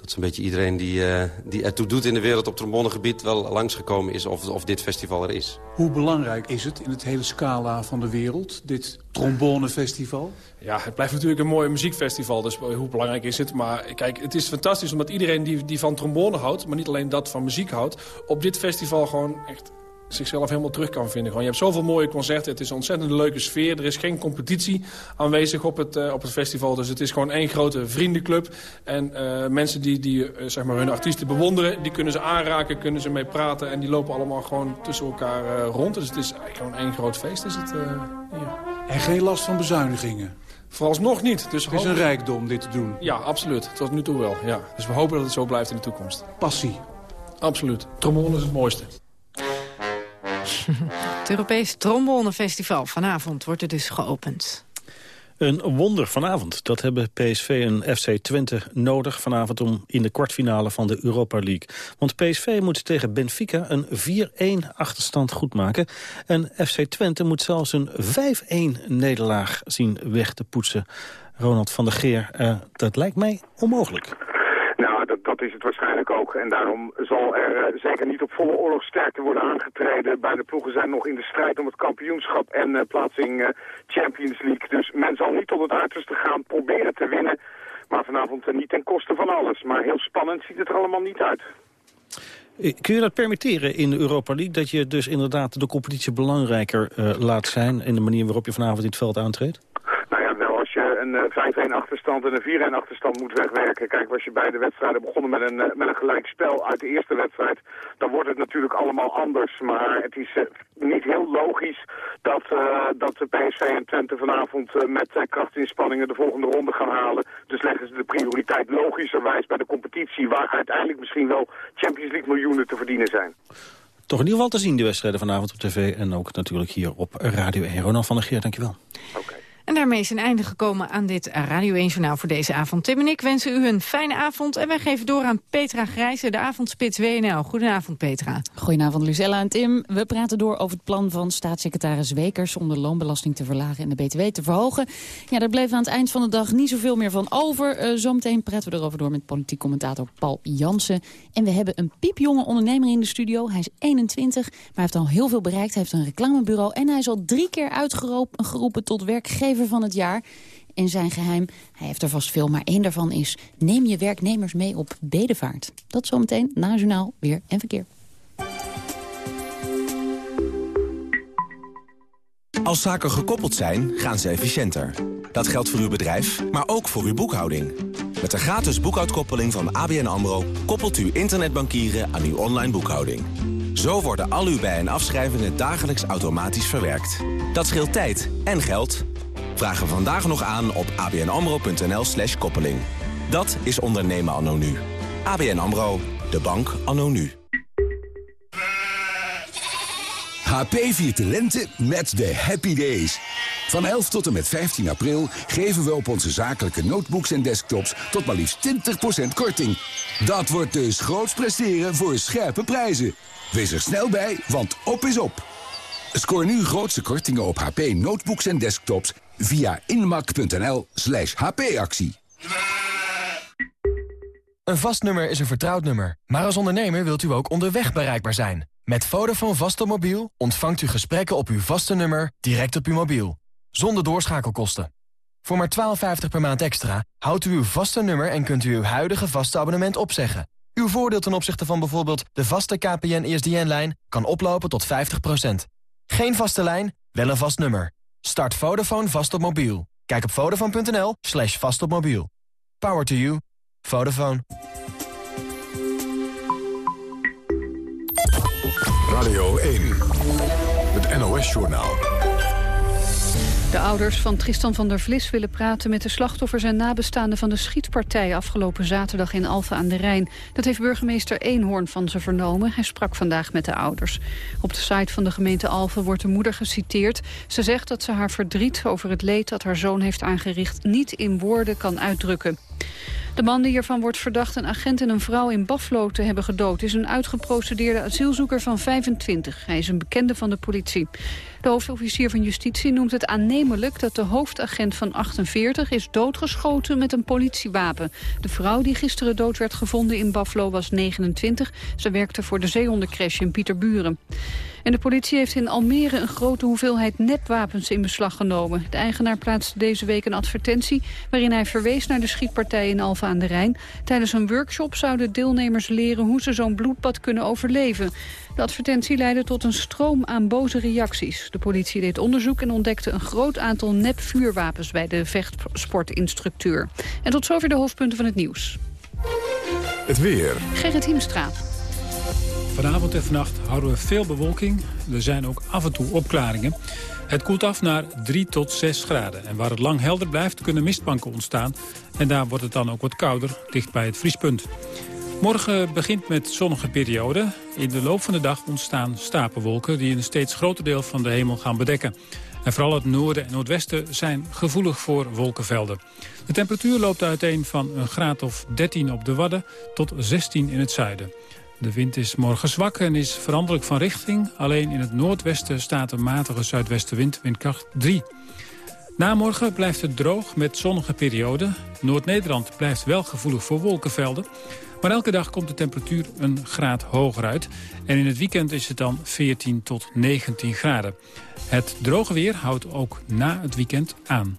dat zo'n beetje iedereen die, uh, die ertoe doet in de wereld op trombonegebied... wel langsgekomen is of, of dit festival er is.
Hoe belangrijk is het in het hele scala van de wereld, dit trombonefestival?
Ja, het blijft natuurlijk een mooi muziekfestival, dus hoe belangrijk is het? Maar kijk, het is fantastisch omdat iedereen die, die van trombone houdt... maar niet alleen dat van muziek houdt, op dit festival gewoon echt zichzelf helemaal terug kan vinden. Gewoon, je hebt zoveel mooie concerten, het is een ontzettend leuke sfeer. Er is geen competitie aanwezig op het, uh, op het festival. Dus het is gewoon één grote vriendenclub. En uh, mensen die, die uh, zeg maar hun artiesten bewonderen, die kunnen ze aanraken, kunnen ze mee praten. En die lopen allemaal gewoon tussen elkaar rond. Dus het is eigenlijk gewoon één groot feest. Is het,
ja. En geen last van bezuinigingen?
Vooralsnog niet. Dus
het is een rijkdom dit te doen?
Ja, absoluut. Tot nu toe wel. Ja. Dus we hopen dat het zo blijft in de toekomst.
Passie?
Absoluut. Trombone is het mooiste.
Het Europees Trombonefestival. Vanavond wordt het dus geopend.
Een wonder vanavond. Dat hebben PSV en FC Twente nodig vanavond om in de kwartfinale van de Europa League. Want PSV moet tegen Benfica een 4-1 achterstand goedmaken. En FC Twente moet zelfs een 5-1 nederlaag zien weg te poetsen. Ronald van der Geer, uh, dat lijkt mij onmogelijk.
Dat, is het waarschijnlijk ook. En daarom zal er uh, zeker niet op volle oorlogsterkte worden aangetreden. Beide ploegen zijn nog in de strijd om het kampioenschap en uh, plaatsing uh, Champions League. Dus men zal niet tot het uiterste gaan proberen te winnen. Maar vanavond niet ten koste van alles. Maar heel spannend ziet het er allemaal niet uit.
Kun je dat permitteren in de Europa League? Dat je dus inderdaad de competitie belangrijker laat zijn... in de manier waarop je vanavond in het veld aantreedt?
Een 5-1 achterstand en een 4-1 achterstand moet wegwerken. Kijk, als je beide wedstrijden begonnen met een, eh, met een gelijk spel uit de eerste wedstrijd, dan wordt het natuurlijk allemaal anders. Maar het is uh, niet heel logisch dat, uh, dat de PSV en Twente vanavond uh, met krachtinspanningen de volgende ronde gaan halen. Dus leggen ze de prioriteit logischerwijs bij de competitie, waar uiteindelijk misschien wel Champions League miljoenen te verdienen zijn.
Toch in ieder geval te zien, de wedstrijden vanavond op tv en ook natuurlijk hier op Radio 1. Ronald van der Geer, dankjewel.
Oké.
En daarmee is een einde gekomen aan dit Radio 1 Journaal voor deze avond. Tim en ik wensen u een fijne avond en wij geven door aan Petra Grijze, de avondspits WNL. Goedenavond Petra.
Goedenavond Lucella en Tim. We praten door over het plan van staatssecretaris Wekers om de loonbelasting te verlagen en de BTW te verhogen. Ja, daar bleef aan het eind van de dag niet zoveel meer van over. Uh, zometeen praten we erover door met politiek commentator Paul Jansen. En we hebben een piepjonge ondernemer in de studio. Hij is 21, maar heeft al heel veel bereikt. Hij heeft een reclamebureau en hij is al drie keer uitgeroepen tot werkgever van het jaar. En zijn geheim, hij heeft er vast veel, maar één daarvan is... neem je werknemers mee op bedevaart. Dat zometeen na Journaal Weer en Verkeer.
Als zaken gekoppeld zijn, gaan ze efficiënter. Dat geldt voor uw bedrijf, maar ook voor uw boekhouding. Met de gratis boekhoudkoppeling van ABN AMRO... koppelt u internetbankieren aan uw online boekhouding.
Zo worden al uw bij- en afschrijvingen dagelijks automatisch verwerkt. Dat scheelt tijd en geld. Vraag er vandaag nog aan op abnamro.nl slash koppeling. Dat is ondernemen anno nu. ABN AMRO, de bank anno nu.
HP viert de lente met de Happy Days. Van 11 tot en met 15 april geven we op onze zakelijke notebooks en desktops tot maar liefst 20% korting. Dat wordt dus groots presteren voor scherpe prijzen. Wees er snel bij, want op is op. Scoor nu grootste kortingen op HP notebooks en desktops via inmak.nl slash hpactie.
Een vast nummer is een vertrouwd nummer. Maar als ondernemer wilt u ook onderweg bereikbaar zijn. Met Vodafone Vastomobiel ontvangt u gesprekken op uw vaste nummer direct op uw mobiel. Zonder doorschakelkosten. Voor maar 12,50 per maand extra houdt u uw vaste nummer en kunt u uw huidige vaste abonnement opzeggen. Uw voordeel ten opzichte van bijvoorbeeld de vaste KPN-ESDN-lijn kan oplopen tot 50%. Geen vaste lijn, wel een vast nummer. Start Vodafone vast op mobiel. Kijk op vodafone.nl slash vast op mobiel. Power to you. Vodafone.
Radio 1, het NOS-journaal.
De ouders van Tristan van der Vlis willen praten met de slachtoffers en nabestaanden van de schietpartij afgelopen zaterdag in Alphen aan de Rijn. Dat heeft burgemeester Eenhoorn van ze vernomen. Hij sprak vandaag met de ouders. Op de site van de gemeente Alphen wordt de moeder geciteerd. Ze zegt dat ze haar verdriet over het leed dat haar zoon heeft aangericht niet in woorden kan uitdrukken. De man die ervan wordt verdacht een agent en een vrouw in Buffalo te hebben gedood... is een uitgeprocedeerde asielzoeker van 25. Hij is een bekende van de politie. De hoofdofficier van Justitie noemt het aannemelijk dat de hoofdagent van 48 is doodgeschoten met een politiewapen. De vrouw die gisteren dood werd gevonden in Buffalo was 29. Ze werkte voor de zeehondencrash in Pieterburen. En de politie heeft in Almere een grote hoeveelheid nepwapens in beslag genomen. De eigenaar plaatste deze week een advertentie waarin hij verwees naar de schietpartij in Alphen aan de Rijn. Tijdens een workshop zouden deelnemers leren hoe ze zo'n bloedbad kunnen overleven. De advertentie leidde tot een stroom aan boze reacties. De politie deed onderzoek en ontdekte een groot aantal nepvuurwapens bij de vechtsportinstructeur. En tot zover de hoofdpunten van het nieuws.
Het weer.
Gerrit Hiemstra.
Vanavond en vannacht houden we veel bewolking. Er zijn ook af en toe opklaringen. Het koelt af naar 3 tot 6 graden. En waar het lang helder blijft, kunnen mistbanken ontstaan. En daar wordt het dan ook wat kouder, dicht bij het vriespunt. Morgen begint met zonnige periode. In de loop van de dag ontstaan stapelwolken... die een steeds groter deel van de hemel gaan bedekken. En vooral het noorden en noordwesten zijn gevoelig voor wolkenvelden. De temperatuur loopt uiteen van een graad of 13 op de Wadden... tot 16 in het zuiden. De wind is morgen zwak en is veranderlijk van richting. Alleen in het noordwesten staat een matige zuidwestenwind, windkracht 3. Na morgen blijft het droog met zonnige perioden. Noord-Nederland blijft wel gevoelig voor wolkenvelden. Maar elke dag komt de temperatuur een graad hoger uit. En in het weekend is het dan 14 tot 19 graden. Het droge weer houdt ook na het weekend aan.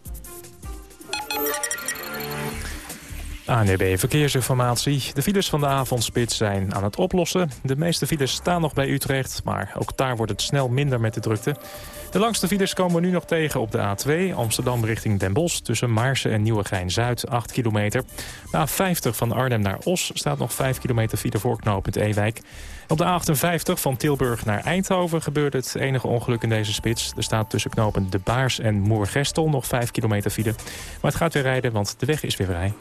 ANEB Verkeersinformatie. De files van de avondspits zijn aan het oplossen. De meeste files staan nog bij Utrecht, maar ook daar wordt het snel minder met de drukte. De langste files komen we nu nog tegen op de A2, Amsterdam richting Den Bosch... tussen Maarsen en Nieuwegein-Zuid, 8 kilometer. De A50 van Arnhem naar Os staat nog 5 kilometer file voor knooppunt Ewijk. Op de A58 van Tilburg naar Eindhoven gebeurde het enige ongeluk in deze spits. Er staat tussen knopen De Baars en Moergestel nog 5 kilometer file. Maar het gaat weer rijden, want de weg is weer vrij.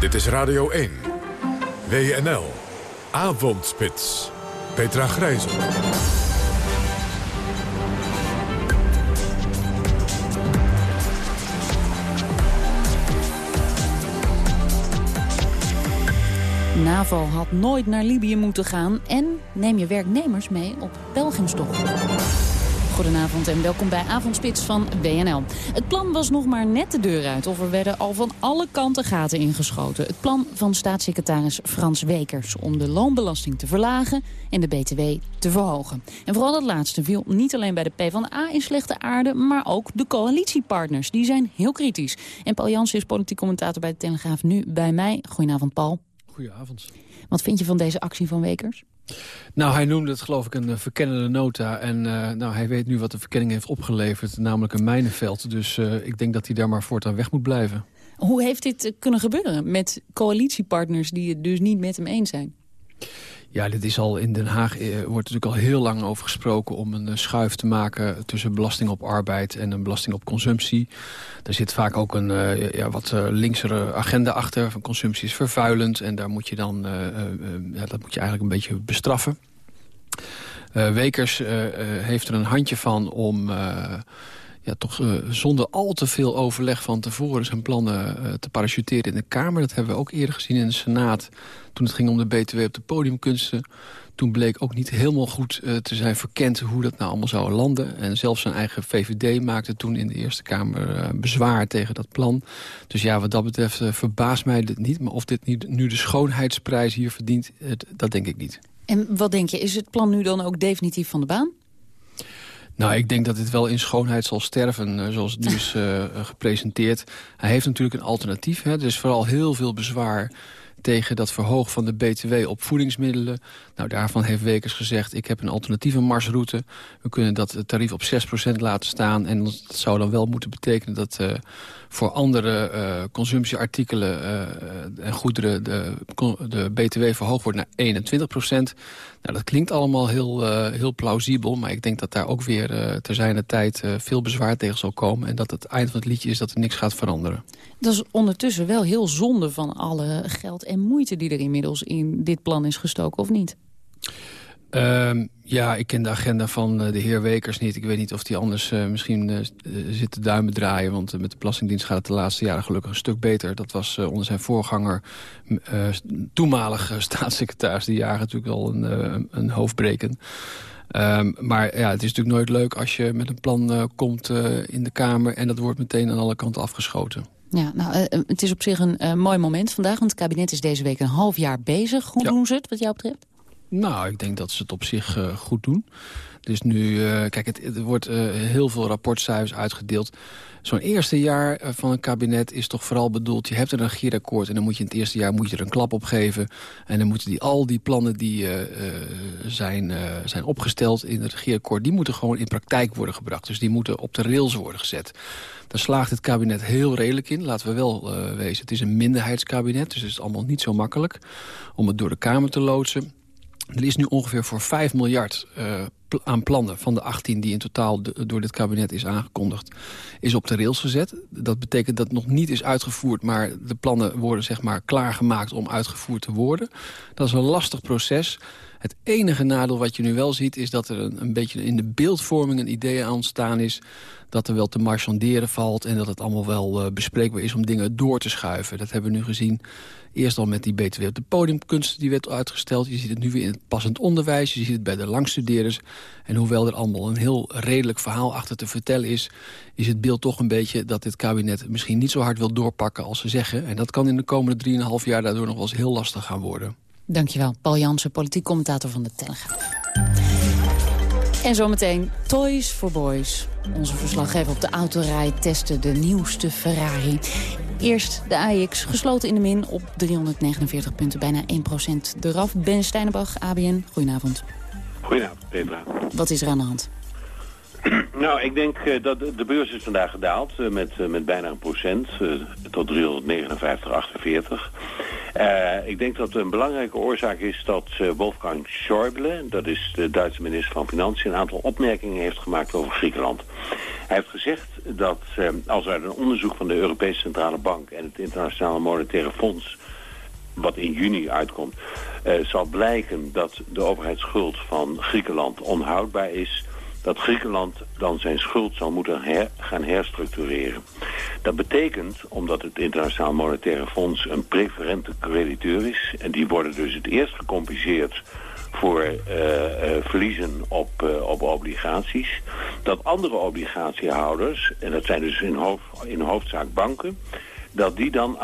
Dit is Radio 1. WNL. Avondspits. Petra Grijzel.
NAVO had nooit naar Libië moeten gaan en neem je werknemers mee op pelgrimstocht. Goedenavond en welkom bij Avondspits van WNL. Het plan was nog maar net de deur uit of er werden al van alle kanten gaten ingeschoten. Het plan van staatssecretaris Frans Wekers om de loonbelasting te verlagen en de BTW te verhogen. En vooral dat laatste viel niet alleen bij de PvdA in slechte aarde, maar ook de coalitiepartners. Die zijn heel kritisch. En Paul Jansen is politiek commentator bij de Telegraaf nu bij mij. Goedenavond Paul.
Goedenavond.
Wat vind je van deze actie van Wekers?
Nou, hij noemde het geloof ik een uh, verkennende nota. En uh, nou, hij weet nu wat de verkenning heeft opgeleverd, namelijk een mijnenveld. Dus uh, ik denk dat hij daar maar voortaan weg moet blijven.
Hoe heeft dit kunnen gebeuren met coalitiepartners die het dus niet met hem eens zijn?
Ja, dit is al in Den Haag eh, wordt natuurlijk al heel lang over gesproken... om een uh, schuif te maken tussen belasting op arbeid en een belasting op consumptie. Daar zit vaak ook een uh, ja, wat linksere agenda achter. Van consumptie is vervuilend en daar moet je dan, ja, dat moet je eigenlijk een beetje bestraffen. Wekers heeft er een handje van om ja, toch uh, zonder al te veel overleg van tevoren zijn plannen uh, te parachuteren in de Kamer. Dat hebben we ook eerder gezien in de Senaat toen het ging om de BTW op de podiumkunsten. Toen bleek ook niet helemaal goed uh, te zijn verkend hoe dat nou allemaal zou landen. En zelfs zijn eigen VVD maakte toen in de Eerste Kamer bezwaar tegen dat plan. Dus ja, wat dat betreft verbaast mij dit niet. Maar of dit nu de schoonheidsprijs hier verdient, dat denk ik niet.
En wat denk je, is het plan nu dan ook definitief van de baan?
Nou, ik denk dat dit wel in schoonheid zal sterven, eh, zoals het nu is uh, gepresenteerd. Hij heeft natuurlijk een alternatief. Hè. Er is vooral heel veel bezwaar tegen dat verhogen van de BTW op voedingsmiddelen. Nou, daarvan heeft Wekers gezegd, ik heb een alternatieve marsroute. We kunnen dat tarief op 6% laten staan. En dat zou dan wel moeten betekenen dat uh, voor andere uh, consumptieartikelen uh, en goederen... De, de BTW verhoogd wordt naar 21% Nou, dat klinkt allemaal heel, heel plausibel. Maar ik denk dat daar ook weer ter zijner tijd veel bezwaar tegen zal komen. En dat het eind van het liedje is dat er niks gaat veranderen.
Dat is ondertussen wel heel zonde van alle geld en moeite die er inmiddels in dit plan is gestoken, of niet?
Um, ja, ik ken de agenda van uh, de heer Wekers niet. Ik weet niet of hij anders uh, misschien uh, zit te duimen draaien. Want met de Belastingdienst gaat het de laatste jaren gelukkig een stuk beter. Dat was onder zijn voorganger, toenmalige staatssecretaris... die jaren natuurlijk al een, een hoofd breken. Um, maar ja, het is natuurlijk nooit leuk als je met een plan komt in de Kamer... en dat wordt meteen aan alle kanten afgeschoten.
Ja, nou, het is op zich een mooi moment vandaag, want het kabinet is deze week een half jaar bezig. Hoe ja. doen ze het, wat jou betreft?
Nou, ik denk dat ze het op zich uh, goed doen. Dus nu, uh, kijk, het, er wordt uh, heel veel rapportcijfers uitgedeeld. Zo'n eerste jaar van een kabinet is toch vooral bedoeld... je hebt een regeerakkoord en dan moet je in het eerste jaar moet je er een klap op geven. En dan moeten die, al die plannen die zijn, zijn opgesteld in het regeerakkoord... die moeten gewoon in praktijk worden gebracht. Dus die moeten op de rails worden gezet. Daar slaagt het kabinet heel redelijk in. Laten we wel wezen, het is een minderheidskabinet. Dus het is allemaal niet zo makkelijk om het door de Kamer te loodsen. Er is nu ongeveer voor 5 miljard aan plannen van de 18 die in totaal door dit kabinet is aangekondigd, is op de rails gezet. Dat betekent dat het nog niet is uitgevoerd, maar de plannen worden zeg maar klaargemaakt om uitgevoerd te worden. Dat is een lastig proces. Het enige nadeel wat je nu wel ziet is dat er een, een beetje in de beeldvorming een idee aan ontstaan is dat er wel te marchanderen valt... en dat het allemaal wel uh, bespreekbaar is om dingen door te schuiven. Dat hebben we nu gezien Eerst al met die BTW op de podiumkunsten die werd uitgesteld. Je ziet het nu weer in het passend onderwijs. Je ziet het bij de langstudeerders. En hoewel er allemaal een heel redelijk verhaal achter te vertellen is... is het beeld toch een beetje dat dit kabinet misschien niet zo hard wil doorpakken als ze zeggen. En dat kan in de komende 3,5 jaar daardoor nog wel eens heel lastig gaan worden.
Dankjewel, Paul Jansen, politiek commentator van de Telegraaf. En zometeen Toys for Boys. Onze verslaggever op de autorij testte de nieuwste Ferrari. Eerst de AX, gesloten in de min op 349 punten, bijna 1% eraf. Ben Steinenbach, ABN, goedenavond.
Goedenavond, Petra.
Wat is er aan de hand?
Nou, ik denk uh, dat de beurs is vandaag gedaald uh, met, uh, met bijna een procent, tot 359,48. ik denk dat een belangrijke oorzaak is dat Wolfgang Schäuble, dat is de Duitse minister van Financiën, een aantal opmerkingen heeft gemaakt over Griekenland. Hij heeft gezegd dat als er een onderzoek van de Europese Centrale Bank en het Internationale Monetaire Fonds wat in juni uitkomt, zal blijken dat de overheidsschuld van Griekenland onhoudbaar is dat Griekenland dan zijn schuld zal moeten gaan herstructureren. Dat betekent, omdat het Internationaal Monetaire Fonds een preferente crediteur is... en die worden dus het eerst gecompenseerd voor uh, uh, verliezen op, uh, op obligaties... dat andere obligatiehouders, en dat zijn dus in, hoofd, in hoofdzaak banken dat die dan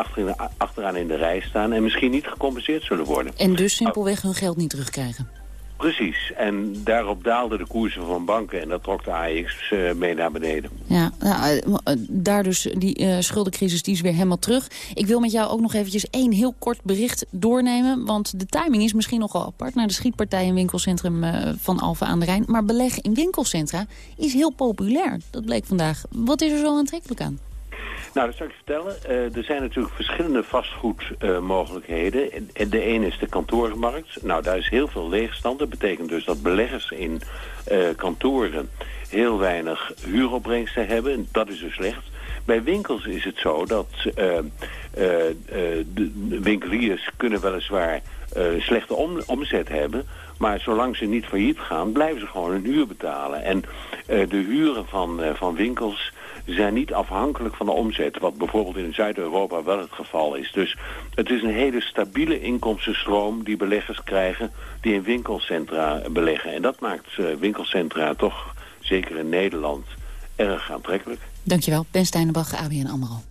achteraan in de rij staan en misschien niet gecompenseerd zullen worden.
En dus simpelweg hun geld niet terugkrijgen?
Precies. En daarop daalden de koersen van banken en dat trok de AX uh, mee naar beneden.
Ja, nou, daar dus die schuldencrisis die is weer helemaal terug. Ik wil met jou ook nog eventjes één heel kort bericht doornemen. Want de timing is misschien nogal apart naar de schietpartij in winkelcentrum van Alphen aan de Rijn. Maar beleggen in winkelcentra is heel populair. Dat bleek vandaag. Wat is er zo aantrekkelijk aan?
Nou, dat zal ik vertellen. Uh, er zijn natuurlijk verschillende vastgoedmogelijkheden. De ene is de kantorenmarkt. Nou, daar is heel veel leegstand. Dat betekent dus dat beleggers in uh, kantoren heel weinig huuropbrengsten hebben. Dat is dus slecht. Bij winkels is het zo dat de winkeliers kunnen weliswaar slechte om, omzet hebben... Maar zolang ze niet failliet gaan, blijven ze gewoon hun huur betalen. En de huren van, van winkels zijn niet afhankelijk van de omzet. Wat bijvoorbeeld in Zuid-Europa wel het geval is. Dus het is een hele stabiele inkomstenstroom die beleggers krijgen... die in winkelcentra beleggen. En dat maakt uh, winkelcentra toch, zeker in Nederland, erg aantrekkelijk.
Dankjewel. Ben Steinenbach, ABN AMRO.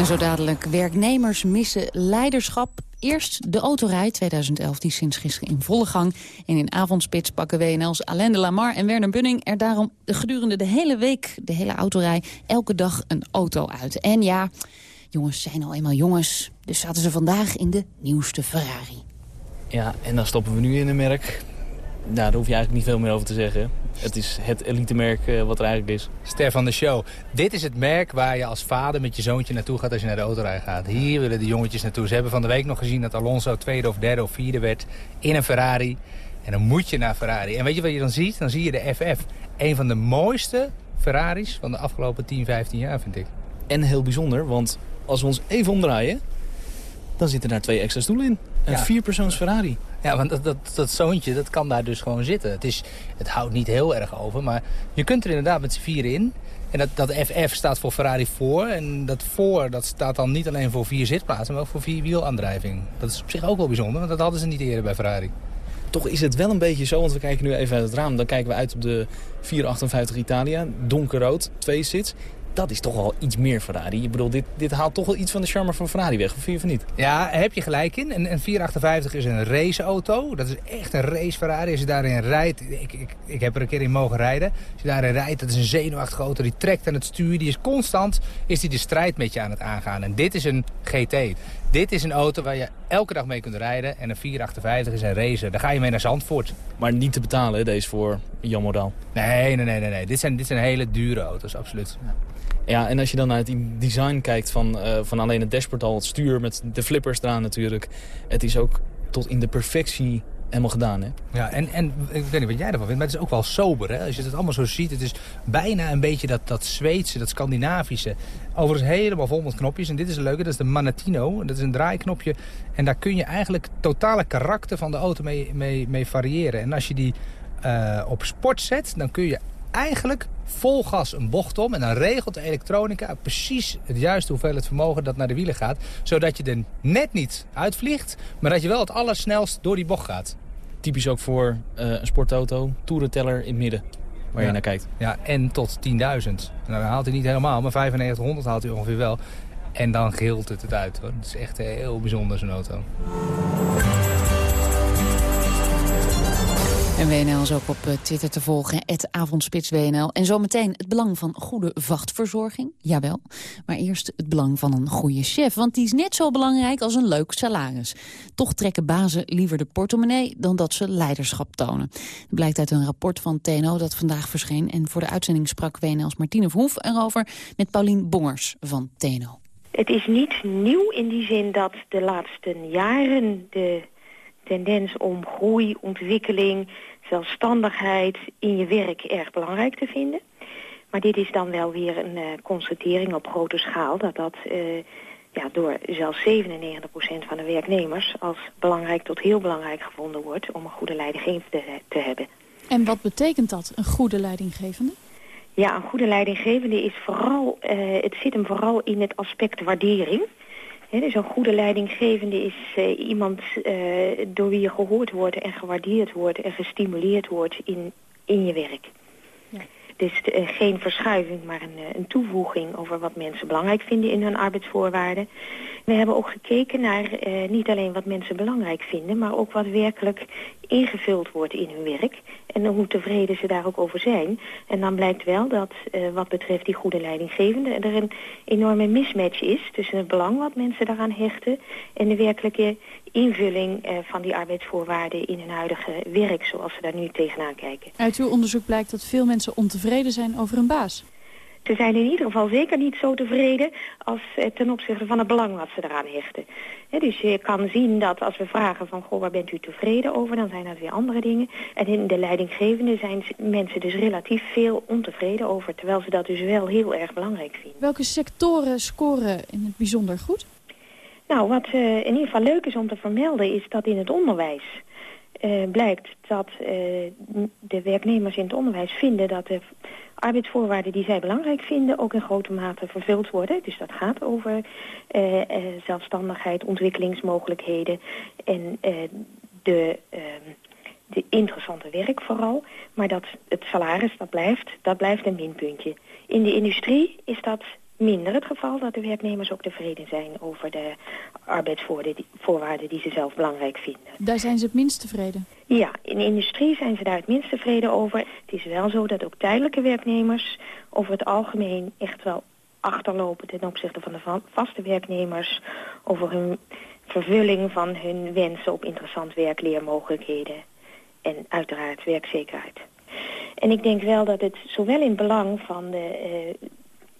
En zo dadelijk werknemers missen leiderschap Eerst de autorij 2011, die sinds gisteren in volle gang. En in avondspits pakken WNL's Alain de Lamar en Werner Bunning... er daarom gedurende de hele week, de hele autorij, elke dag een auto uit. En ja, jongens zijn al eenmaal jongens. Dus zaten ze vandaag in de nieuwste Ferrari.
Ja, en dan stoppen we nu in een merk nou, daar hoef je eigenlijk niet veel meer over te zeggen. Het is het elite merk uh, wat er eigenlijk is.
Ster van de show. Dit is het merk waar je als vader met je zoontje naartoe gaat als je naar de autorij gaat. Hier willen de jongetjes naartoe. Ze hebben van de week nog gezien dat Alonso tweede of derde of vierde werd in een Ferrari. En dan moet je naar Ferrari. En weet je wat je dan ziet? Dan zie je de FF. Een van de mooiste Ferraris van de afgelopen 10, 15 jaar, vind ik.
En heel bijzonder, want als we ons even omdraaien... dan zitten daar twee extra stoelen in. Een ja. vierpersoons Ferrari.
Ja, want dat, dat, dat zoontje, dat kan daar dus gewoon zitten. Het, is, het houdt niet heel erg over, maar je kunt er inderdaad met z'n vier in. En dat, dat FF staat voor Ferrari voor. En dat voor, dat staat dan niet alleen voor vier zitplaatsen, maar ook voor vier wielaandrijving. Dat is op zich ook wel bijzonder, want dat hadden ze niet eerder bij Ferrari.
Toch is het wel een beetje zo, want we kijken nu even uit het raam. Dan kijken we uit op de 458 Italia, donkerrood, twee zits dat is toch wel iets meer Ferrari. Ik bedoel, dit, dit haalt toch wel iets van de charme van Ferrari weg, of vind je van niet?
Ja, heb je gelijk in. Een, een 458 is een raceauto. Dat is echt een race Ferrari. Als je daarin rijdt, ik, ik, ik heb er een keer in mogen rijden. Als je daarin rijdt, dat is een zenuwachtige auto. Die trekt aan het stuur, die is constant, is die de strijd met je aan het aangaan. En dit is een GT. Dit is een auto waar je elke dag mee kunt rijden. En een 458 is een racer. Daar ga je mee naar Zandvoort.
Maar niet te betalen, deze voor Jan Model.
Nee, nee, nee, nee. nee. Dit, zijn, dit zijn hele dure auto's, absoluut. Ja.
Ja, en als je dan naar het design kijkt van, uh, van alleen het dashboard al, het stuur met de flippers eraan natuurlijk. Het is ook tot in de perfectie helemaal gedaan, hè?
Ja, en, en ik weet niet wat jij ervan vindt, maar het is ook wel sober, hè? Als je het allemaal zo ziet, het is bijna een beetje dat, dat Zweedse, dat Scandinavische. Overigens helemaal vol met knopjes. En dit is een leuke, dat is de Manatino. Dat is een draaiknopje. En daar kun je eigenlijk totale karakter van de auto mee, mee, variëren. En als je die uh, op sport zet, dan kun je eigenlijk vol gas een bocht om. En dan regelt de elektronica precies het juiste hoeveelheid vermogen dat naar de wielen gaat. Zodat je er net niet uitvliegt, maar dat je wel het allersnelst door die bocht gaat.
Typisch ook voor uh, een sportauto, toerenteller in het midden. Waar
ja.
je naar kijkt.
Ja, en tot 10.000. Nou, dan haalt hij niet helemaal, maar 9500 haalt hij ongeveer wel. En dan gilt het het uit. Hoor. Het is echt heel bijzonder, zo'n auto.
En WNL is ook op eh, Twitter te volgen, het avondspits WNL. En zometeen het belang van goede vachtverzorging, jawel. Maar eerst het belang van een goede chef, want die is net zo belangrijk als een leuk salaris. Toch trekken bazen liever de portemonnee dan dat ze leiderschap tonen. Dat blijkt uit een rapport van TNO dat vandaag verscheen. En voor de uitzending sprak WNL's Martine Verhoef erover met Paulien Bongers van TNO.
Het is niet nieuw in die zin dat de laatste jaren de tendens om groei, ontwikkeling, zelfstandigheid in je werk erg belangrijk te vinden. Maar dit is dan wel weer een uh, constatering op grote schaal... dat dat uh, ja, door zelfs 97% van de werknemers... als belangrijk tot heel belangrijk gevonden wordt... om een goede leidinggevende te, hebben.
En wat betekent dat, een goede leidinggevende?
Ja, een goede leidinggevende is vooral... Uh, het zit hem vooral in het aspect waardering... Dus een goede leidinggevende is uh, iemand uh, door wie je gehoord wordt en gewaardeerd wordt en gestimuleerd wordt in, in je werk. Dus uh, geen verschuiving, maar een, een toevoeging over wat mensen belangrijk vinden in hun arbeidsvoorwaarden. We hebben ook gekeken naar niet alleen wat mensen belangrijk vinden, maar ook wat werkelijk ingevuld wordt in hun werk. En hoe tevreden ze daar ook over zijn. En dan blijkt wel dat wat betreft die goede leidinggevende... er een enorme mismatch is tussen het belang wat mensen daaraan hechten... en de werkelijke invulling uh, van die arbeidsvoorwaarden in hun huidige werk... zoals ze daar nu tegenaan kijken.
Uit uw onderzoek blijkt dat veel mensen ontevreden zijn over hun baas.
Ze zijn in ieder geval zeker niet zo tevreden als eh, ten opzichte van het belang wat ze eraan hechten. dus je kan zien dat als we vragen van, goh, waar bent u tevreden over, dan zijn dat weer andere dingen. En in de leidinggevende zijn mensen dus relatief veel ontevreden over, terwijl ze dat dus wel heel erg belangrijk vinden.
Welke sectoren scoren in het bijzonder goed?
Nou, wat uh, in ieder geval leuk is om te vermelden is dat in het onderwijs uh, blijkt dat uh, de werknemers in het onderwijs vinden dat de arbeidsvoorwaarden die zij belangrijk vinden ook in grote mate vervuld worden. Dus dat gaat over zelfstandigheid, ontwikkelingsmogelijkheden en de, ehm, de interessante werk vooral. Maar dat het salaris, dat blijft, dat blijft een minpuntje. In de industrie is dat minder het geval dat de werknemers ook tevreden zijn over de arbeidsvoorwaarden die ze zelf belangrijk vinden.
Daar zijn ze het minst tevreden?
Ja, in de industrie zijn ze daar het minst tevreden over. Het is wel zo dat ook tijdelijke werknemers over het algemeen echt wel achterlopen ten opzichte van de vaste werknemers over hun vervulling van hun wensen op interessant werk, leermogelijkheden en uiteraard werkzekerheid. En ik denk wel dat het zowel in belang van de uh,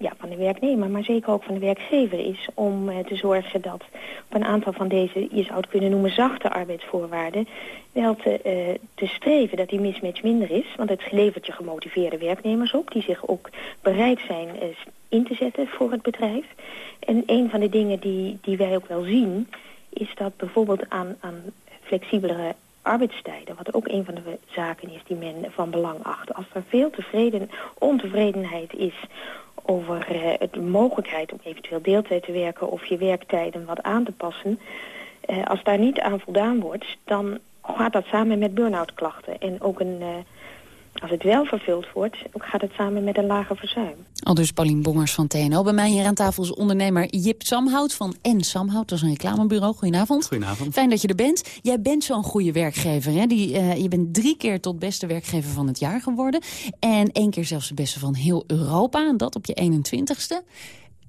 ja, van de werknemer, maar zeker ook van de werkgever is om uh, te zorgen dat op een aantal van deze, je zou het kunnen noemen, zachte arbeidsvoorwaarden, wel te, uh, te streven dat die mismatch minder is. Want het levert je gemotiveerde werknemers op, die zich ook bereid zijn uh, in te zetten voor het bedrijf. En een van de dingen die, die wij ook wel zien, is dat bijvoorbeeld aan, aan flexibelere arbeidstijden, wat ook een van de zaken is die men van belang acht. Als er veel tevreden, ontevredenheid is over de mogelijkheid om eventueel deeltijd te werken of je werktijden wat aan te passen. Uh, als daar niet aan voldaan wordt, dan gaat dat samen met burn-out klachten. En ook een, uh, als het wel vervuld wordt, gaat het samen met een lager verzuim.
Al dus Paulien Bongers van TNO. Bij mij hier aan tafel is ondernemer Jip Samhout van N Samhout. Dat is een reclamebureau. Goedenavond.
Goedenavond.
Fijn dat je er bent. Jij bent zo'n goede werkgever. Hè? Die, uh, je bent drie keer tot beste werkgever van het jaar geworden. En één keer zelfs de beste van heel Europa. En dat op je 21ste.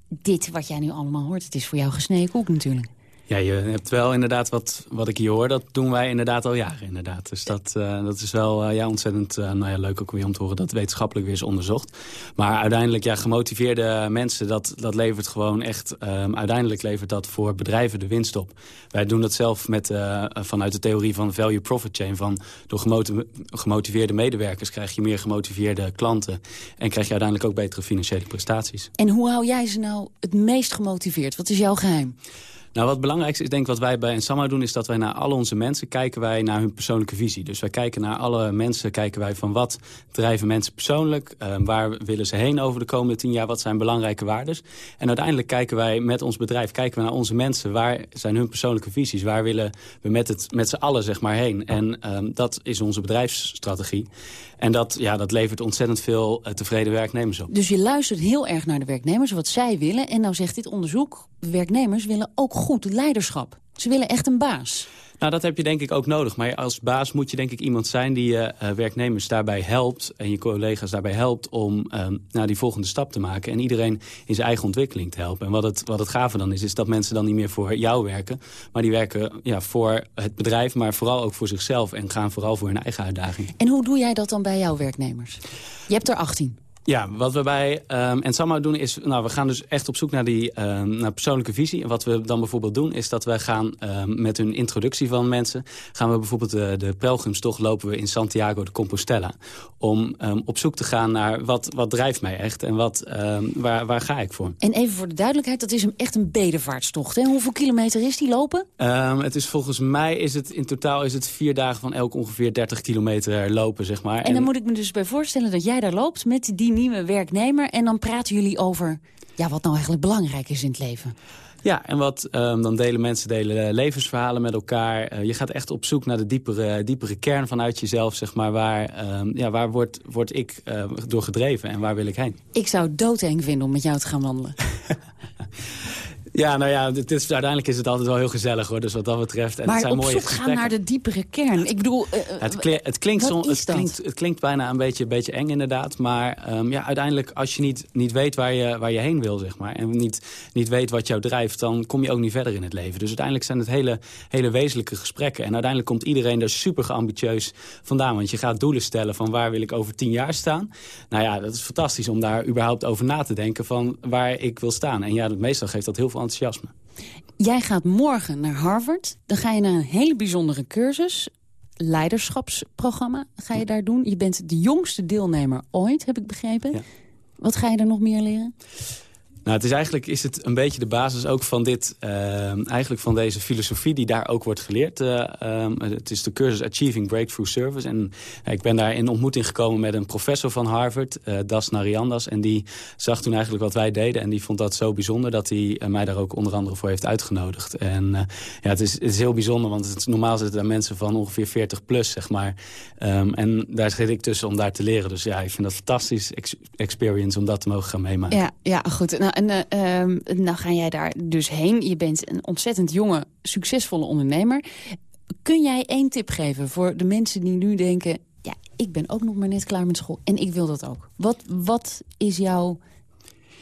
Dit wat jij nu allemaal hoort, het is voor jou gesneden koek natuurlijk.
Ja, je hebt wel inderdaad wat, wat ik hier hoor, dat doen wij inderdaad al jaren inderdaad. Dus dat, uh, dat is wel uh, ja, ontzettend uh, nou ja, leuk ook weer om te horen dat wetenschappelijk weer is onderzocht. Maar uiteindelijk, ja, gemotiveerde mensen, dat, dat levert gewoon echt, um, uiteindelijk levert dat voor bedrijven de winst op. Wij doen dat zelf met, vanuit de theorie van value profit chain, van door gemotiveerde medewerkers krijg je meer gemotiveerde klanten en krijg je uiteindelijk ook betere financiële prestaties.
En hoe hou jij ze nou het meest gemotiveerd? Wat is jouw geheim?
Nou, wat belangrijk is, denk wat wij bij Ensama doen... is dat wij naar al onze mensen kijken wij naar hun persoonlijke visie. Dus wij kijken naar alle mensen, kijken wij van wat drijven mensen persoonlijk... Uh, waar willen ze heen over de komende tien jaar, wat zijn belangrijke waarden. En uiteindelijk kijken wij met ons bedrijf kijken we naar onze mensen... waar zijn hun persoonlijke visies, waar willen we met, het, met z'n allen zeg maar, heen. En um, dat is onze bedrijfsstrategie. En dat, ja, dat levert ontzettend veel uh, tevreden werknemers op.
Dus je luistert heel erg naar de werknemers, wat zij willen. En nou zegt dit onderzoek, werknemers willen ook goed leiderschap. Ze willen echt een baas.
Nou, dat heb je denk ik ook nodig. Maar als baas moet je denk ik iemand zijn die je uh, werknemers daarbij helpt... en je collega's daarbij helpt om uh, nou, die volgende stap te maken... en iedereen in zijn eigen ontwikkeling te helpen. En wat het, wat het gave dan is, is dat mensen dan niet meer voor jou werken... maar die werken ja, voor het bedrijf, maar vooral ook voor zichzelf... en gaan vooral voor hun eigen uitdaging.
En hoe doe jij dat dan bij jouw werknemers? Je hebt er 18.
Ja, wat we bij um, ehm, Ensama doen is... Nou, we gaan dus echt op zoek naar die um, naar persoonlijke visie. En wat we dan bijvoorbeeld doen is dat wij gaan um, met hun introductie van mensen... gaan we bijvoorbeeld de, de pelgrimstocht lopen we in Santiago de Compostela. Om op zoek te gaan naar wat, wat drijft mij echt en wat, waar, waar ga ik voor.
En even voor de duidelijkheid, dat is echt een bedevaartstocht. Hè? Hoeveel kilometer is die lopen?
het is volgens mij is het in totaal is het vier dagen van elk ongeveer 30 kilometer lopen, zeg maar.
En, en dan moet ik me dus bij voorstellen dat jij daar loopt met die nieuwe werknemer. En dan praten jullie over ja, wat nou eigenlijk belangrijk is in het leven.
Ja, en wat um, dan delen mensen delen levensverhalen met elkaar. Uh, je gaat echt op zoek naar de diepere, diepere kern vanuit jezelf, zeg maar. Waar, um, ja, waar word, word ik uh, door gedreven en waar wil ik heen?
Ik zou doodeng vinden om met jou te gaan wandelen.
Ja, nou ja, het is, uiteindelijk is het altijd wel heel gezellig hoor. Dus wat dat betreft. En
maar
het zijn
op
mooie
zoek gaan naar de diepere kern. Ik bedoel, uh,
het, kli het, klinkt het, klinkt, het klinkt bijna een beetje, beetje eng inderdaad. Maar um, ja, uiteindelijk als je niet, niet weet waar je, waar je heen wil, zeg maar. En niet, niet weet wat jou drijft, dan kom je ook niet verder in het leven. Dus uiteindelijk zijn het hele, hele wezenlijke gesprekken. En uiteindelijk komt iedereen daar super geambitieus vandaan. Want je gaat doelen stellen van waar wil ik over tien jaar staan. Nou ja, dat is fantastisch om daar überhaupt over na te denken van waar ik wil staan. En ja, meestal geeft dat heel veel enthousiasme.
Jij gaat morgen naar Harvard. Dan ga je naar een hele bijzondere cursus. Leiderschapsprogramma ga je daar doen. Je bent de jongste deelnemer ooit, heb ik begrepen. Wat ga je er nog meer leren?
Nou, het is eigenlijk is het een beetje de basis ook van dit, uh, eigenlijk van deze filosofie die daar ook wordt geleerd. Uh, um, het is de cursus Achieving Breakthrough Service. En uh, ik ben daar in ontmoeting gekomen met een professor van Harvard, Das Nariandas. En die zag toen eigenlijk wat wij deden. En die vond dat zo bijzonder dat hij mij daar ook onder andere voor heeft uitgenodigd. En ja, het is, het is heel bijzonder, want normaal zitten daar mensen van ongeveer 40 plus, zeg maar. Um, en daar zit ik tussen om daar te leren. Dus ja, ik vind dat een fantastisch ex experience om dat te mogen gaan meemaken.
Ja, ja goed. Nou, en uh, uh, nou ga jij daar dus heen. Je bent een ontzettend jonge, succesvolle ondernemer. Kun jij één tip geven voor de mensen die nu denken... ja, ik ben ook nog maar net klaar met school en ik wil dat ook. Wat, wat is jouw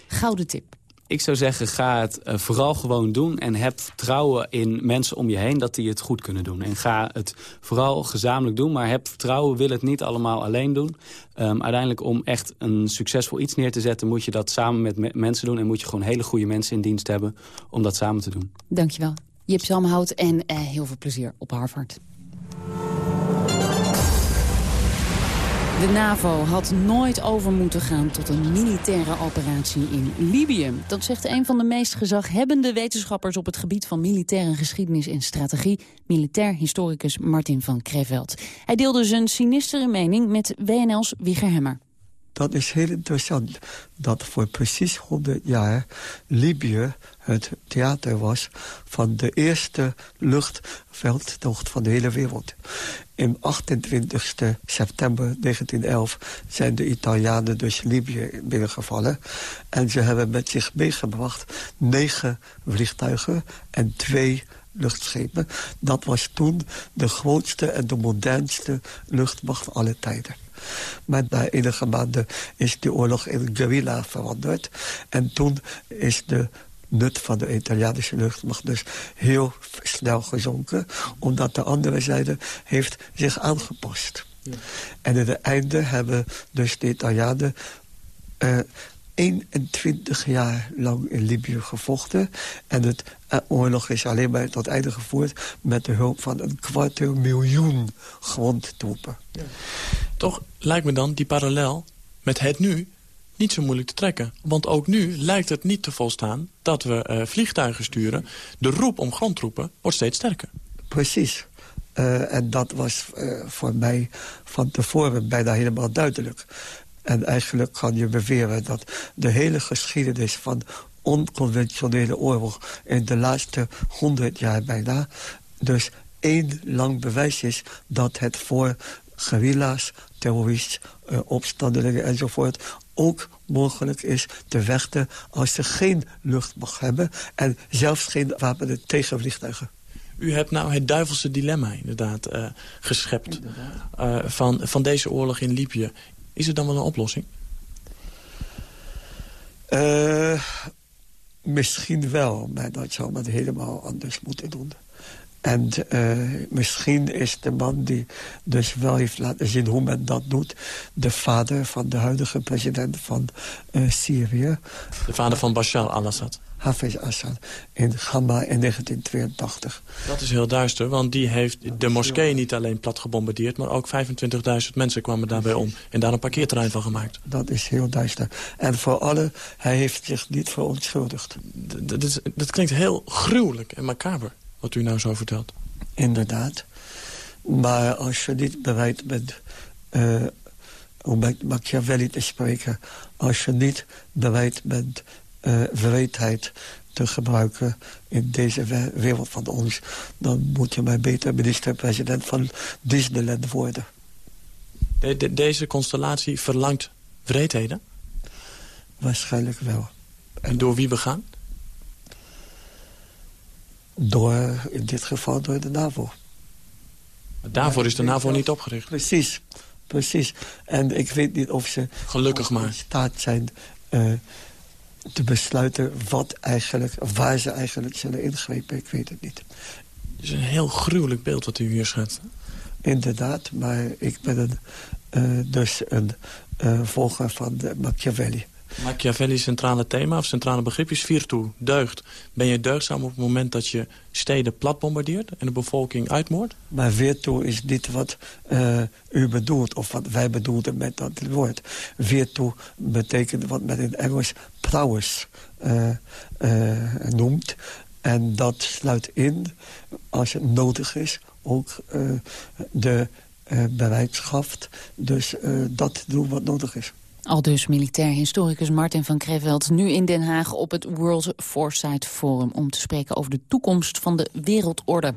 gouden tip?
Ik zou zeggen, ga het uh, vooral gewoon doen. En heb vertrouwen in mensen om je heen dat die het goed kunnen doen. En ga het vooral gezamenlijk doen. Maar heb vertrouwen, wil het niet allemaal alleen doen. Um, uiteindelijk om echt een succesvol iets neer te zetten... moet je dat samen met me mensen doen. En moet je gewoon hele goede mensen in dienst hebben om dat samen te doen.
Dankjewel. Jip Zalmhout en uh, heel veel plezier op Harvard. De NAVO had nooit over moeten gaan tot een militaire operatie in Libië. Dat zegt een van de meest gezaghebbende wetenschappers op het gebied van militaire geschiedenis en strategie, militair historicus Martin van Kreveld. Hij deelde zijn sinistere mening met WNL's Wieger Hemmer.
Dat is heel interessant dat voor precies 100 jaar Libië het theater was van de eerste luchtveldtocht van de hele wereld. In 28 september 1911 zijn de Italianen dus Libië binnengevallen. En ze hebben met zich meegebracht negen vliegtuigen en twee luchtschepen. Dat was toen de grootste en de modernste luchtmacht alle tijden. Maar na enige maanden is de oorlog in guerrilla veranderd. En toen is de nut van de Italiaanse luchtmacht dus heel snel gezonken. Omdat de andere zijde heeft zich aangepast. Ja. En in het einde hebben dus de Italianen... Uh, 21 jaar lang in Libië gevochten. En het uh, oorlog is alleen maar tot einde gevoerd... met de hulp van een kwart miljoen grondtroepen. Ja.
Toch lijkt me dan die parallel met het nu niet zo moeilijk te trekken. Want ook nu lijkt het niet te volstaan dat we uh, vliegtuigen sturen. De roep om grondtroepen wordt steeds sterker.
Precies. Uh, en dat was uh, voor mij van tevoren bijna helemaal duidelijk. En eigenlijk kan je beweren dat de hele geschiedenis van onconventionele oorlog... in de laatste honderd jaar bijna... dus één lang bewijs is dat het voor guerrilla's, terroristen, uh, opstandelingen enzovoort... ook mogelijk is te vechten als ze geen luchtmacht hebben... en zelfs geen wapenen tegen vliegtuigen.
U hebt nou het duivelse dilemma inderdaad uh, geschept uh, van, van deze oorlog in Libië. Is er dan wel een oplossing?
Uh, misschien wel, maar dat zou men helemaal anders moeten doen. En uh, misschien is de man die dus wel heeft laten zien hoe men dat doet... de vader van de huidige president van uh, Syrië.
De vader van Bashar al-Assad.
Hafez Assad in Gamma in 1982.
Dat is heel duister, want die heeft de moskee niet alleen plat gebombardeerd... maar ook 25.000 mensen kwamen daarbij om en daar een parkeerterrein van gemaakt.
Dat is heel duister. En voor alle, hij heeft zich niet verontschuldigd.
Dat, dat, dat klinkt heel gruwelijk en macaber wat u nou zo vertelt.
Inderdaad. Maar als je niet bereid bent, uh, om met Machiavelli te spreken... als je niet bereid bent uh, wreedheid te gebruiken in deze wereld van ons... dan moet je maar beter minister-president van Disneyland worden.
De, de, deze constellatie verlangt wreedheden?
Waarschijnlijk wel.
En door wie begaan?
Door, in dit geval door de NAVO.
Maar daarvoor is de NAVO niet opgericht.
Precies, precies. En ik weet niet of ze...
Gelukkig maar.
in staat zijn uh, te besluiten wat eigenlijk, waar ze eigenlijk zullen ingrijpen. Ik weet het niet.
Het is een heel gruwelijk beeld wat u hier schetst.
Inderdaad, maar ik ben een, uh, dus een uh, volger van de Machiavelli.
Machiavelli's centrale thema of centrale begrip is virtu, deugd. Ben je deugdzaam op het moment dat je steden plat bombardeert en de bevolking uitmoordt?
Maar virtu is niet wat uh, u bedoelt of wat wij bedoelden met dat woord. Virtu betekent wat men in Engels prowess uh, uh, noemt. En dat sluit in, als het nodig is, ook de bereidschap. Dus dat doen wat nodig is.
Al dus militair historicus Martin van Kreveld nu in Den Haag op het World Foresight Forum... om te spreken over de toekomst van de wereldorde.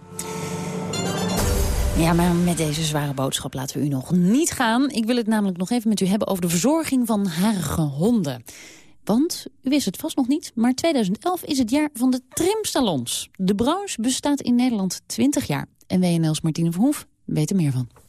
Ja, maar met deze zware boodschap laten we u nog niet gaan. Ik wil het namelijk nog even met u hebben over de verzorging van harige honden. Want, u wist het vast nog niet, maar 2011 is het jaar van de trimsalons. De branche bestaat in Nederland 20 jaar. En WNL's Martine Verhoef weet er meer van.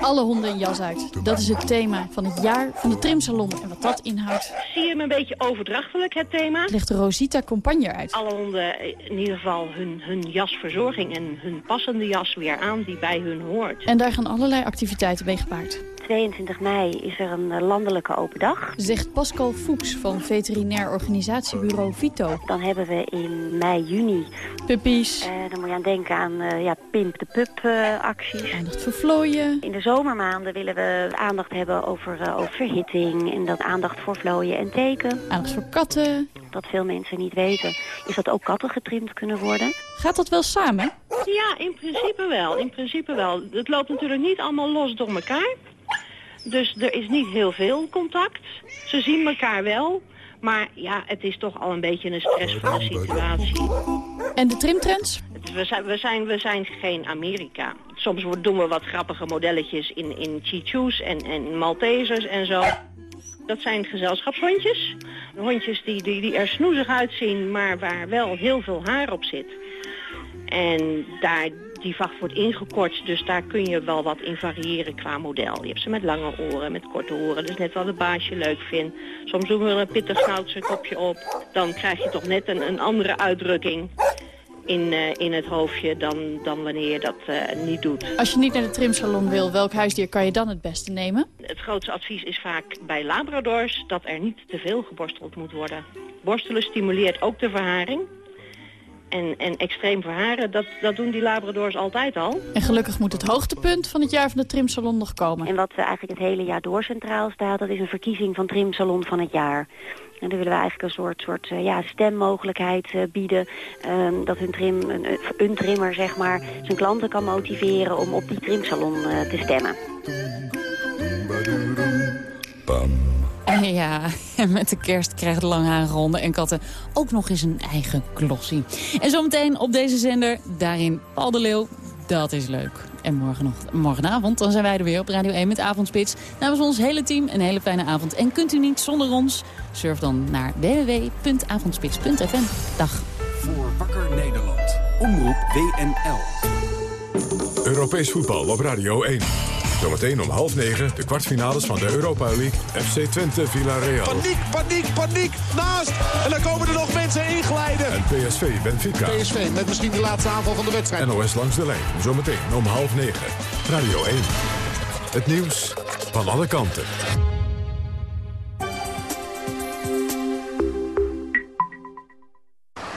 Alle honden een jas uit. Dat is het thema van het jaar van de trimsalon. En wat dat inhoudt...
Zie je hem een beetje overdrachtelijk, het thema?
Legt Rosita Compagnie uit.
Alle honden in ieder geval hun, hun jasverzorging en hun passende jas weer aan die bij hun hoort.
En daar gaan allerlei activiteiten mee gepaard.
22 mei is er een landelijke open dag.
Zegt Pascal Fuchs van veterinair organisatiebureau Vito.
Dan hebben we in mei, juni...
Puppies.
Uh, dan moet je aan denken aan uh, ja, Pimp de Pup uh, acties.
Aandacht voor vlooien.
In de zomermaanden willen we aandacht hebben over, over verhitting. En dat aandacht voor vlooien en teken.
Aandacht voor katten.
Dat veel mensen niet weten, is dat ook katten getrimd kunnen worden.
Gaat dat wel samen?
Ja, in principe wel. In principe wel. Het loopt natuurlijk niet allemaal los door elkaar. Dus er is niet heel veel contact. Ze zien elkaar wel. Maar ja, het is toch al een beetje een stressvolle situatie.
En de trimtrends?
We zijn, we zijn, geen Amerika. Soms doen we wat grappige modelletjes in, in Chichus en, en Maltesers en zo. Dat zijn gezelschapshondjes. Hondjes die, die, die er snoezig uitzien, maar waar wel heel veel haar op zit. En daar, die vacht wordt ingekort, dus daar kun je wel wat in variëren qua model. Je hebt ze met lange oren, met korte oren, dus net wat het baasje leuk vindt. Soms doen we een pittig kopje op. Dan krijg je toch net een andere uitdrukking in, uh, in het hoofdje dan, dan wanneer je dat uh, niet doet.
Als je niet naar de trimsalon wil, welk huisdier kan je dan het beste nemen?
Het grootste advies is vaak bij labradors dat er niet te veel geborsteld moet worden. Borstelen stimuleert ook de verharing. En, en extreem verharen, dat, dat doen die labradors altijd al.
En gelukkig moet het hoogtepunt van het jaar van de trimsalon nog komen.
En wat eigenlijk het hele jaar door centraal staat, dat is een verkiezing van trimsalon van het jaar. En dan willen we eigenlijk een soort, soort uh, ja, stemmogelijkheid uh, bieden. Uh, dat een, trim, een, een, trimmer zeg maar, zijn klanten kan motiveren om op die trimsalon eh, te stemmen.
En ja, en met de kerst krijgt langharige honden en katten ook nog eens een eigen glossie. En zometeen op deze zender, daarin Paul de Leeuw. Dat is leuk. En morgen nog, morgenavond dan zijn wij er weer op Radio 1 met Avondspits. Namens ons hele team een hele fijne avond. En kunt u niet zonder ons? Surf dan naar www.avondspits.fm. Dag.
Voor Wakker Nederland. Omroep WNL.
Europees voetbal op Radio 1. Zometeen om half negen de kwartfinales van de Europa League. FC Twente Villarreal.
Paniek, paniek, paniek. Naast. En dan komen er nog mensen inglijden.
En PSV Benfica.
PSV met misschien de laatste aanval van de wedstrijd.
NOS langs de lijn. Zometeen om half negen. Radio 1. Het nieuws van alle kanten.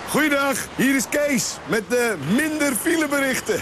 Goeiedag, hier is Kees met de minder fileberichten.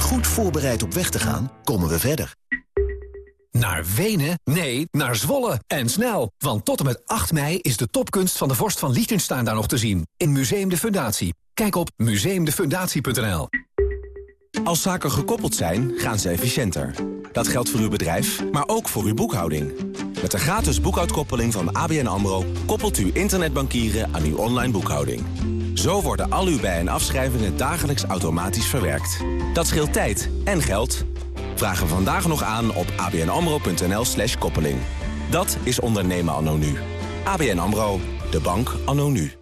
Goed voorbereid op weg te gaan, komen we verder. Naar Wenen? Nee, naar Zwolle. En snel, want tot en met 8 mei is de topkunst van de vorst van Liechtenstein daar nog te zien. In Museum de Fundatie.
Kijk op museumdefundatie.nl.
Als zaken gekoppeld zijn, gaan ze efficiënter. Dat geldt voor uw bedrijf, maar ook voor uw boekhouding. Met de gratis boekhoudkoppeling van ABN AMRO... koppelt u internetbankieren aan uw online boekhouding. Zo worden al uw bij- en afschrijvingen dagelijks automatisch verwerkt. Dat scheelt tijd en geld. Vragen vandaag nog aan op abnamro.nl slash koppeling. Dat is ondernemen anno nu. ABN AMRO, de bank anno nu.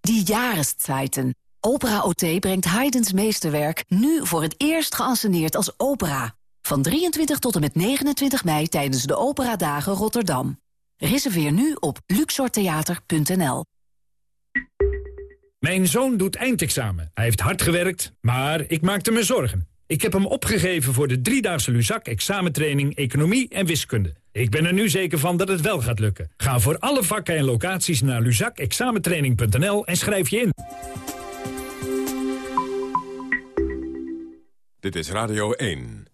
Die Jahreszeiten. Opera OT brengt Haydn's meesterwerk nu voor het eerst geanceneerd als opera. Van 23 tot en met 29 mei tijdens de Operadagen Rotterdam. Reserveer nu op luxortheater.nl.
Mijn zoon doet eindexamen. Hij heeft hard gewerkt, maar ik maakte me zorgen. Ik heb hem opgegeven voor de driedaagse Luzak examentraining Economie en Wiskunde. Ik ben er nu zeker van dat het wel gaat lukken. Ga voor alle vakken en locaties naar luzakexamentraining.nl en schrijf je in.
Dit is Radio 1.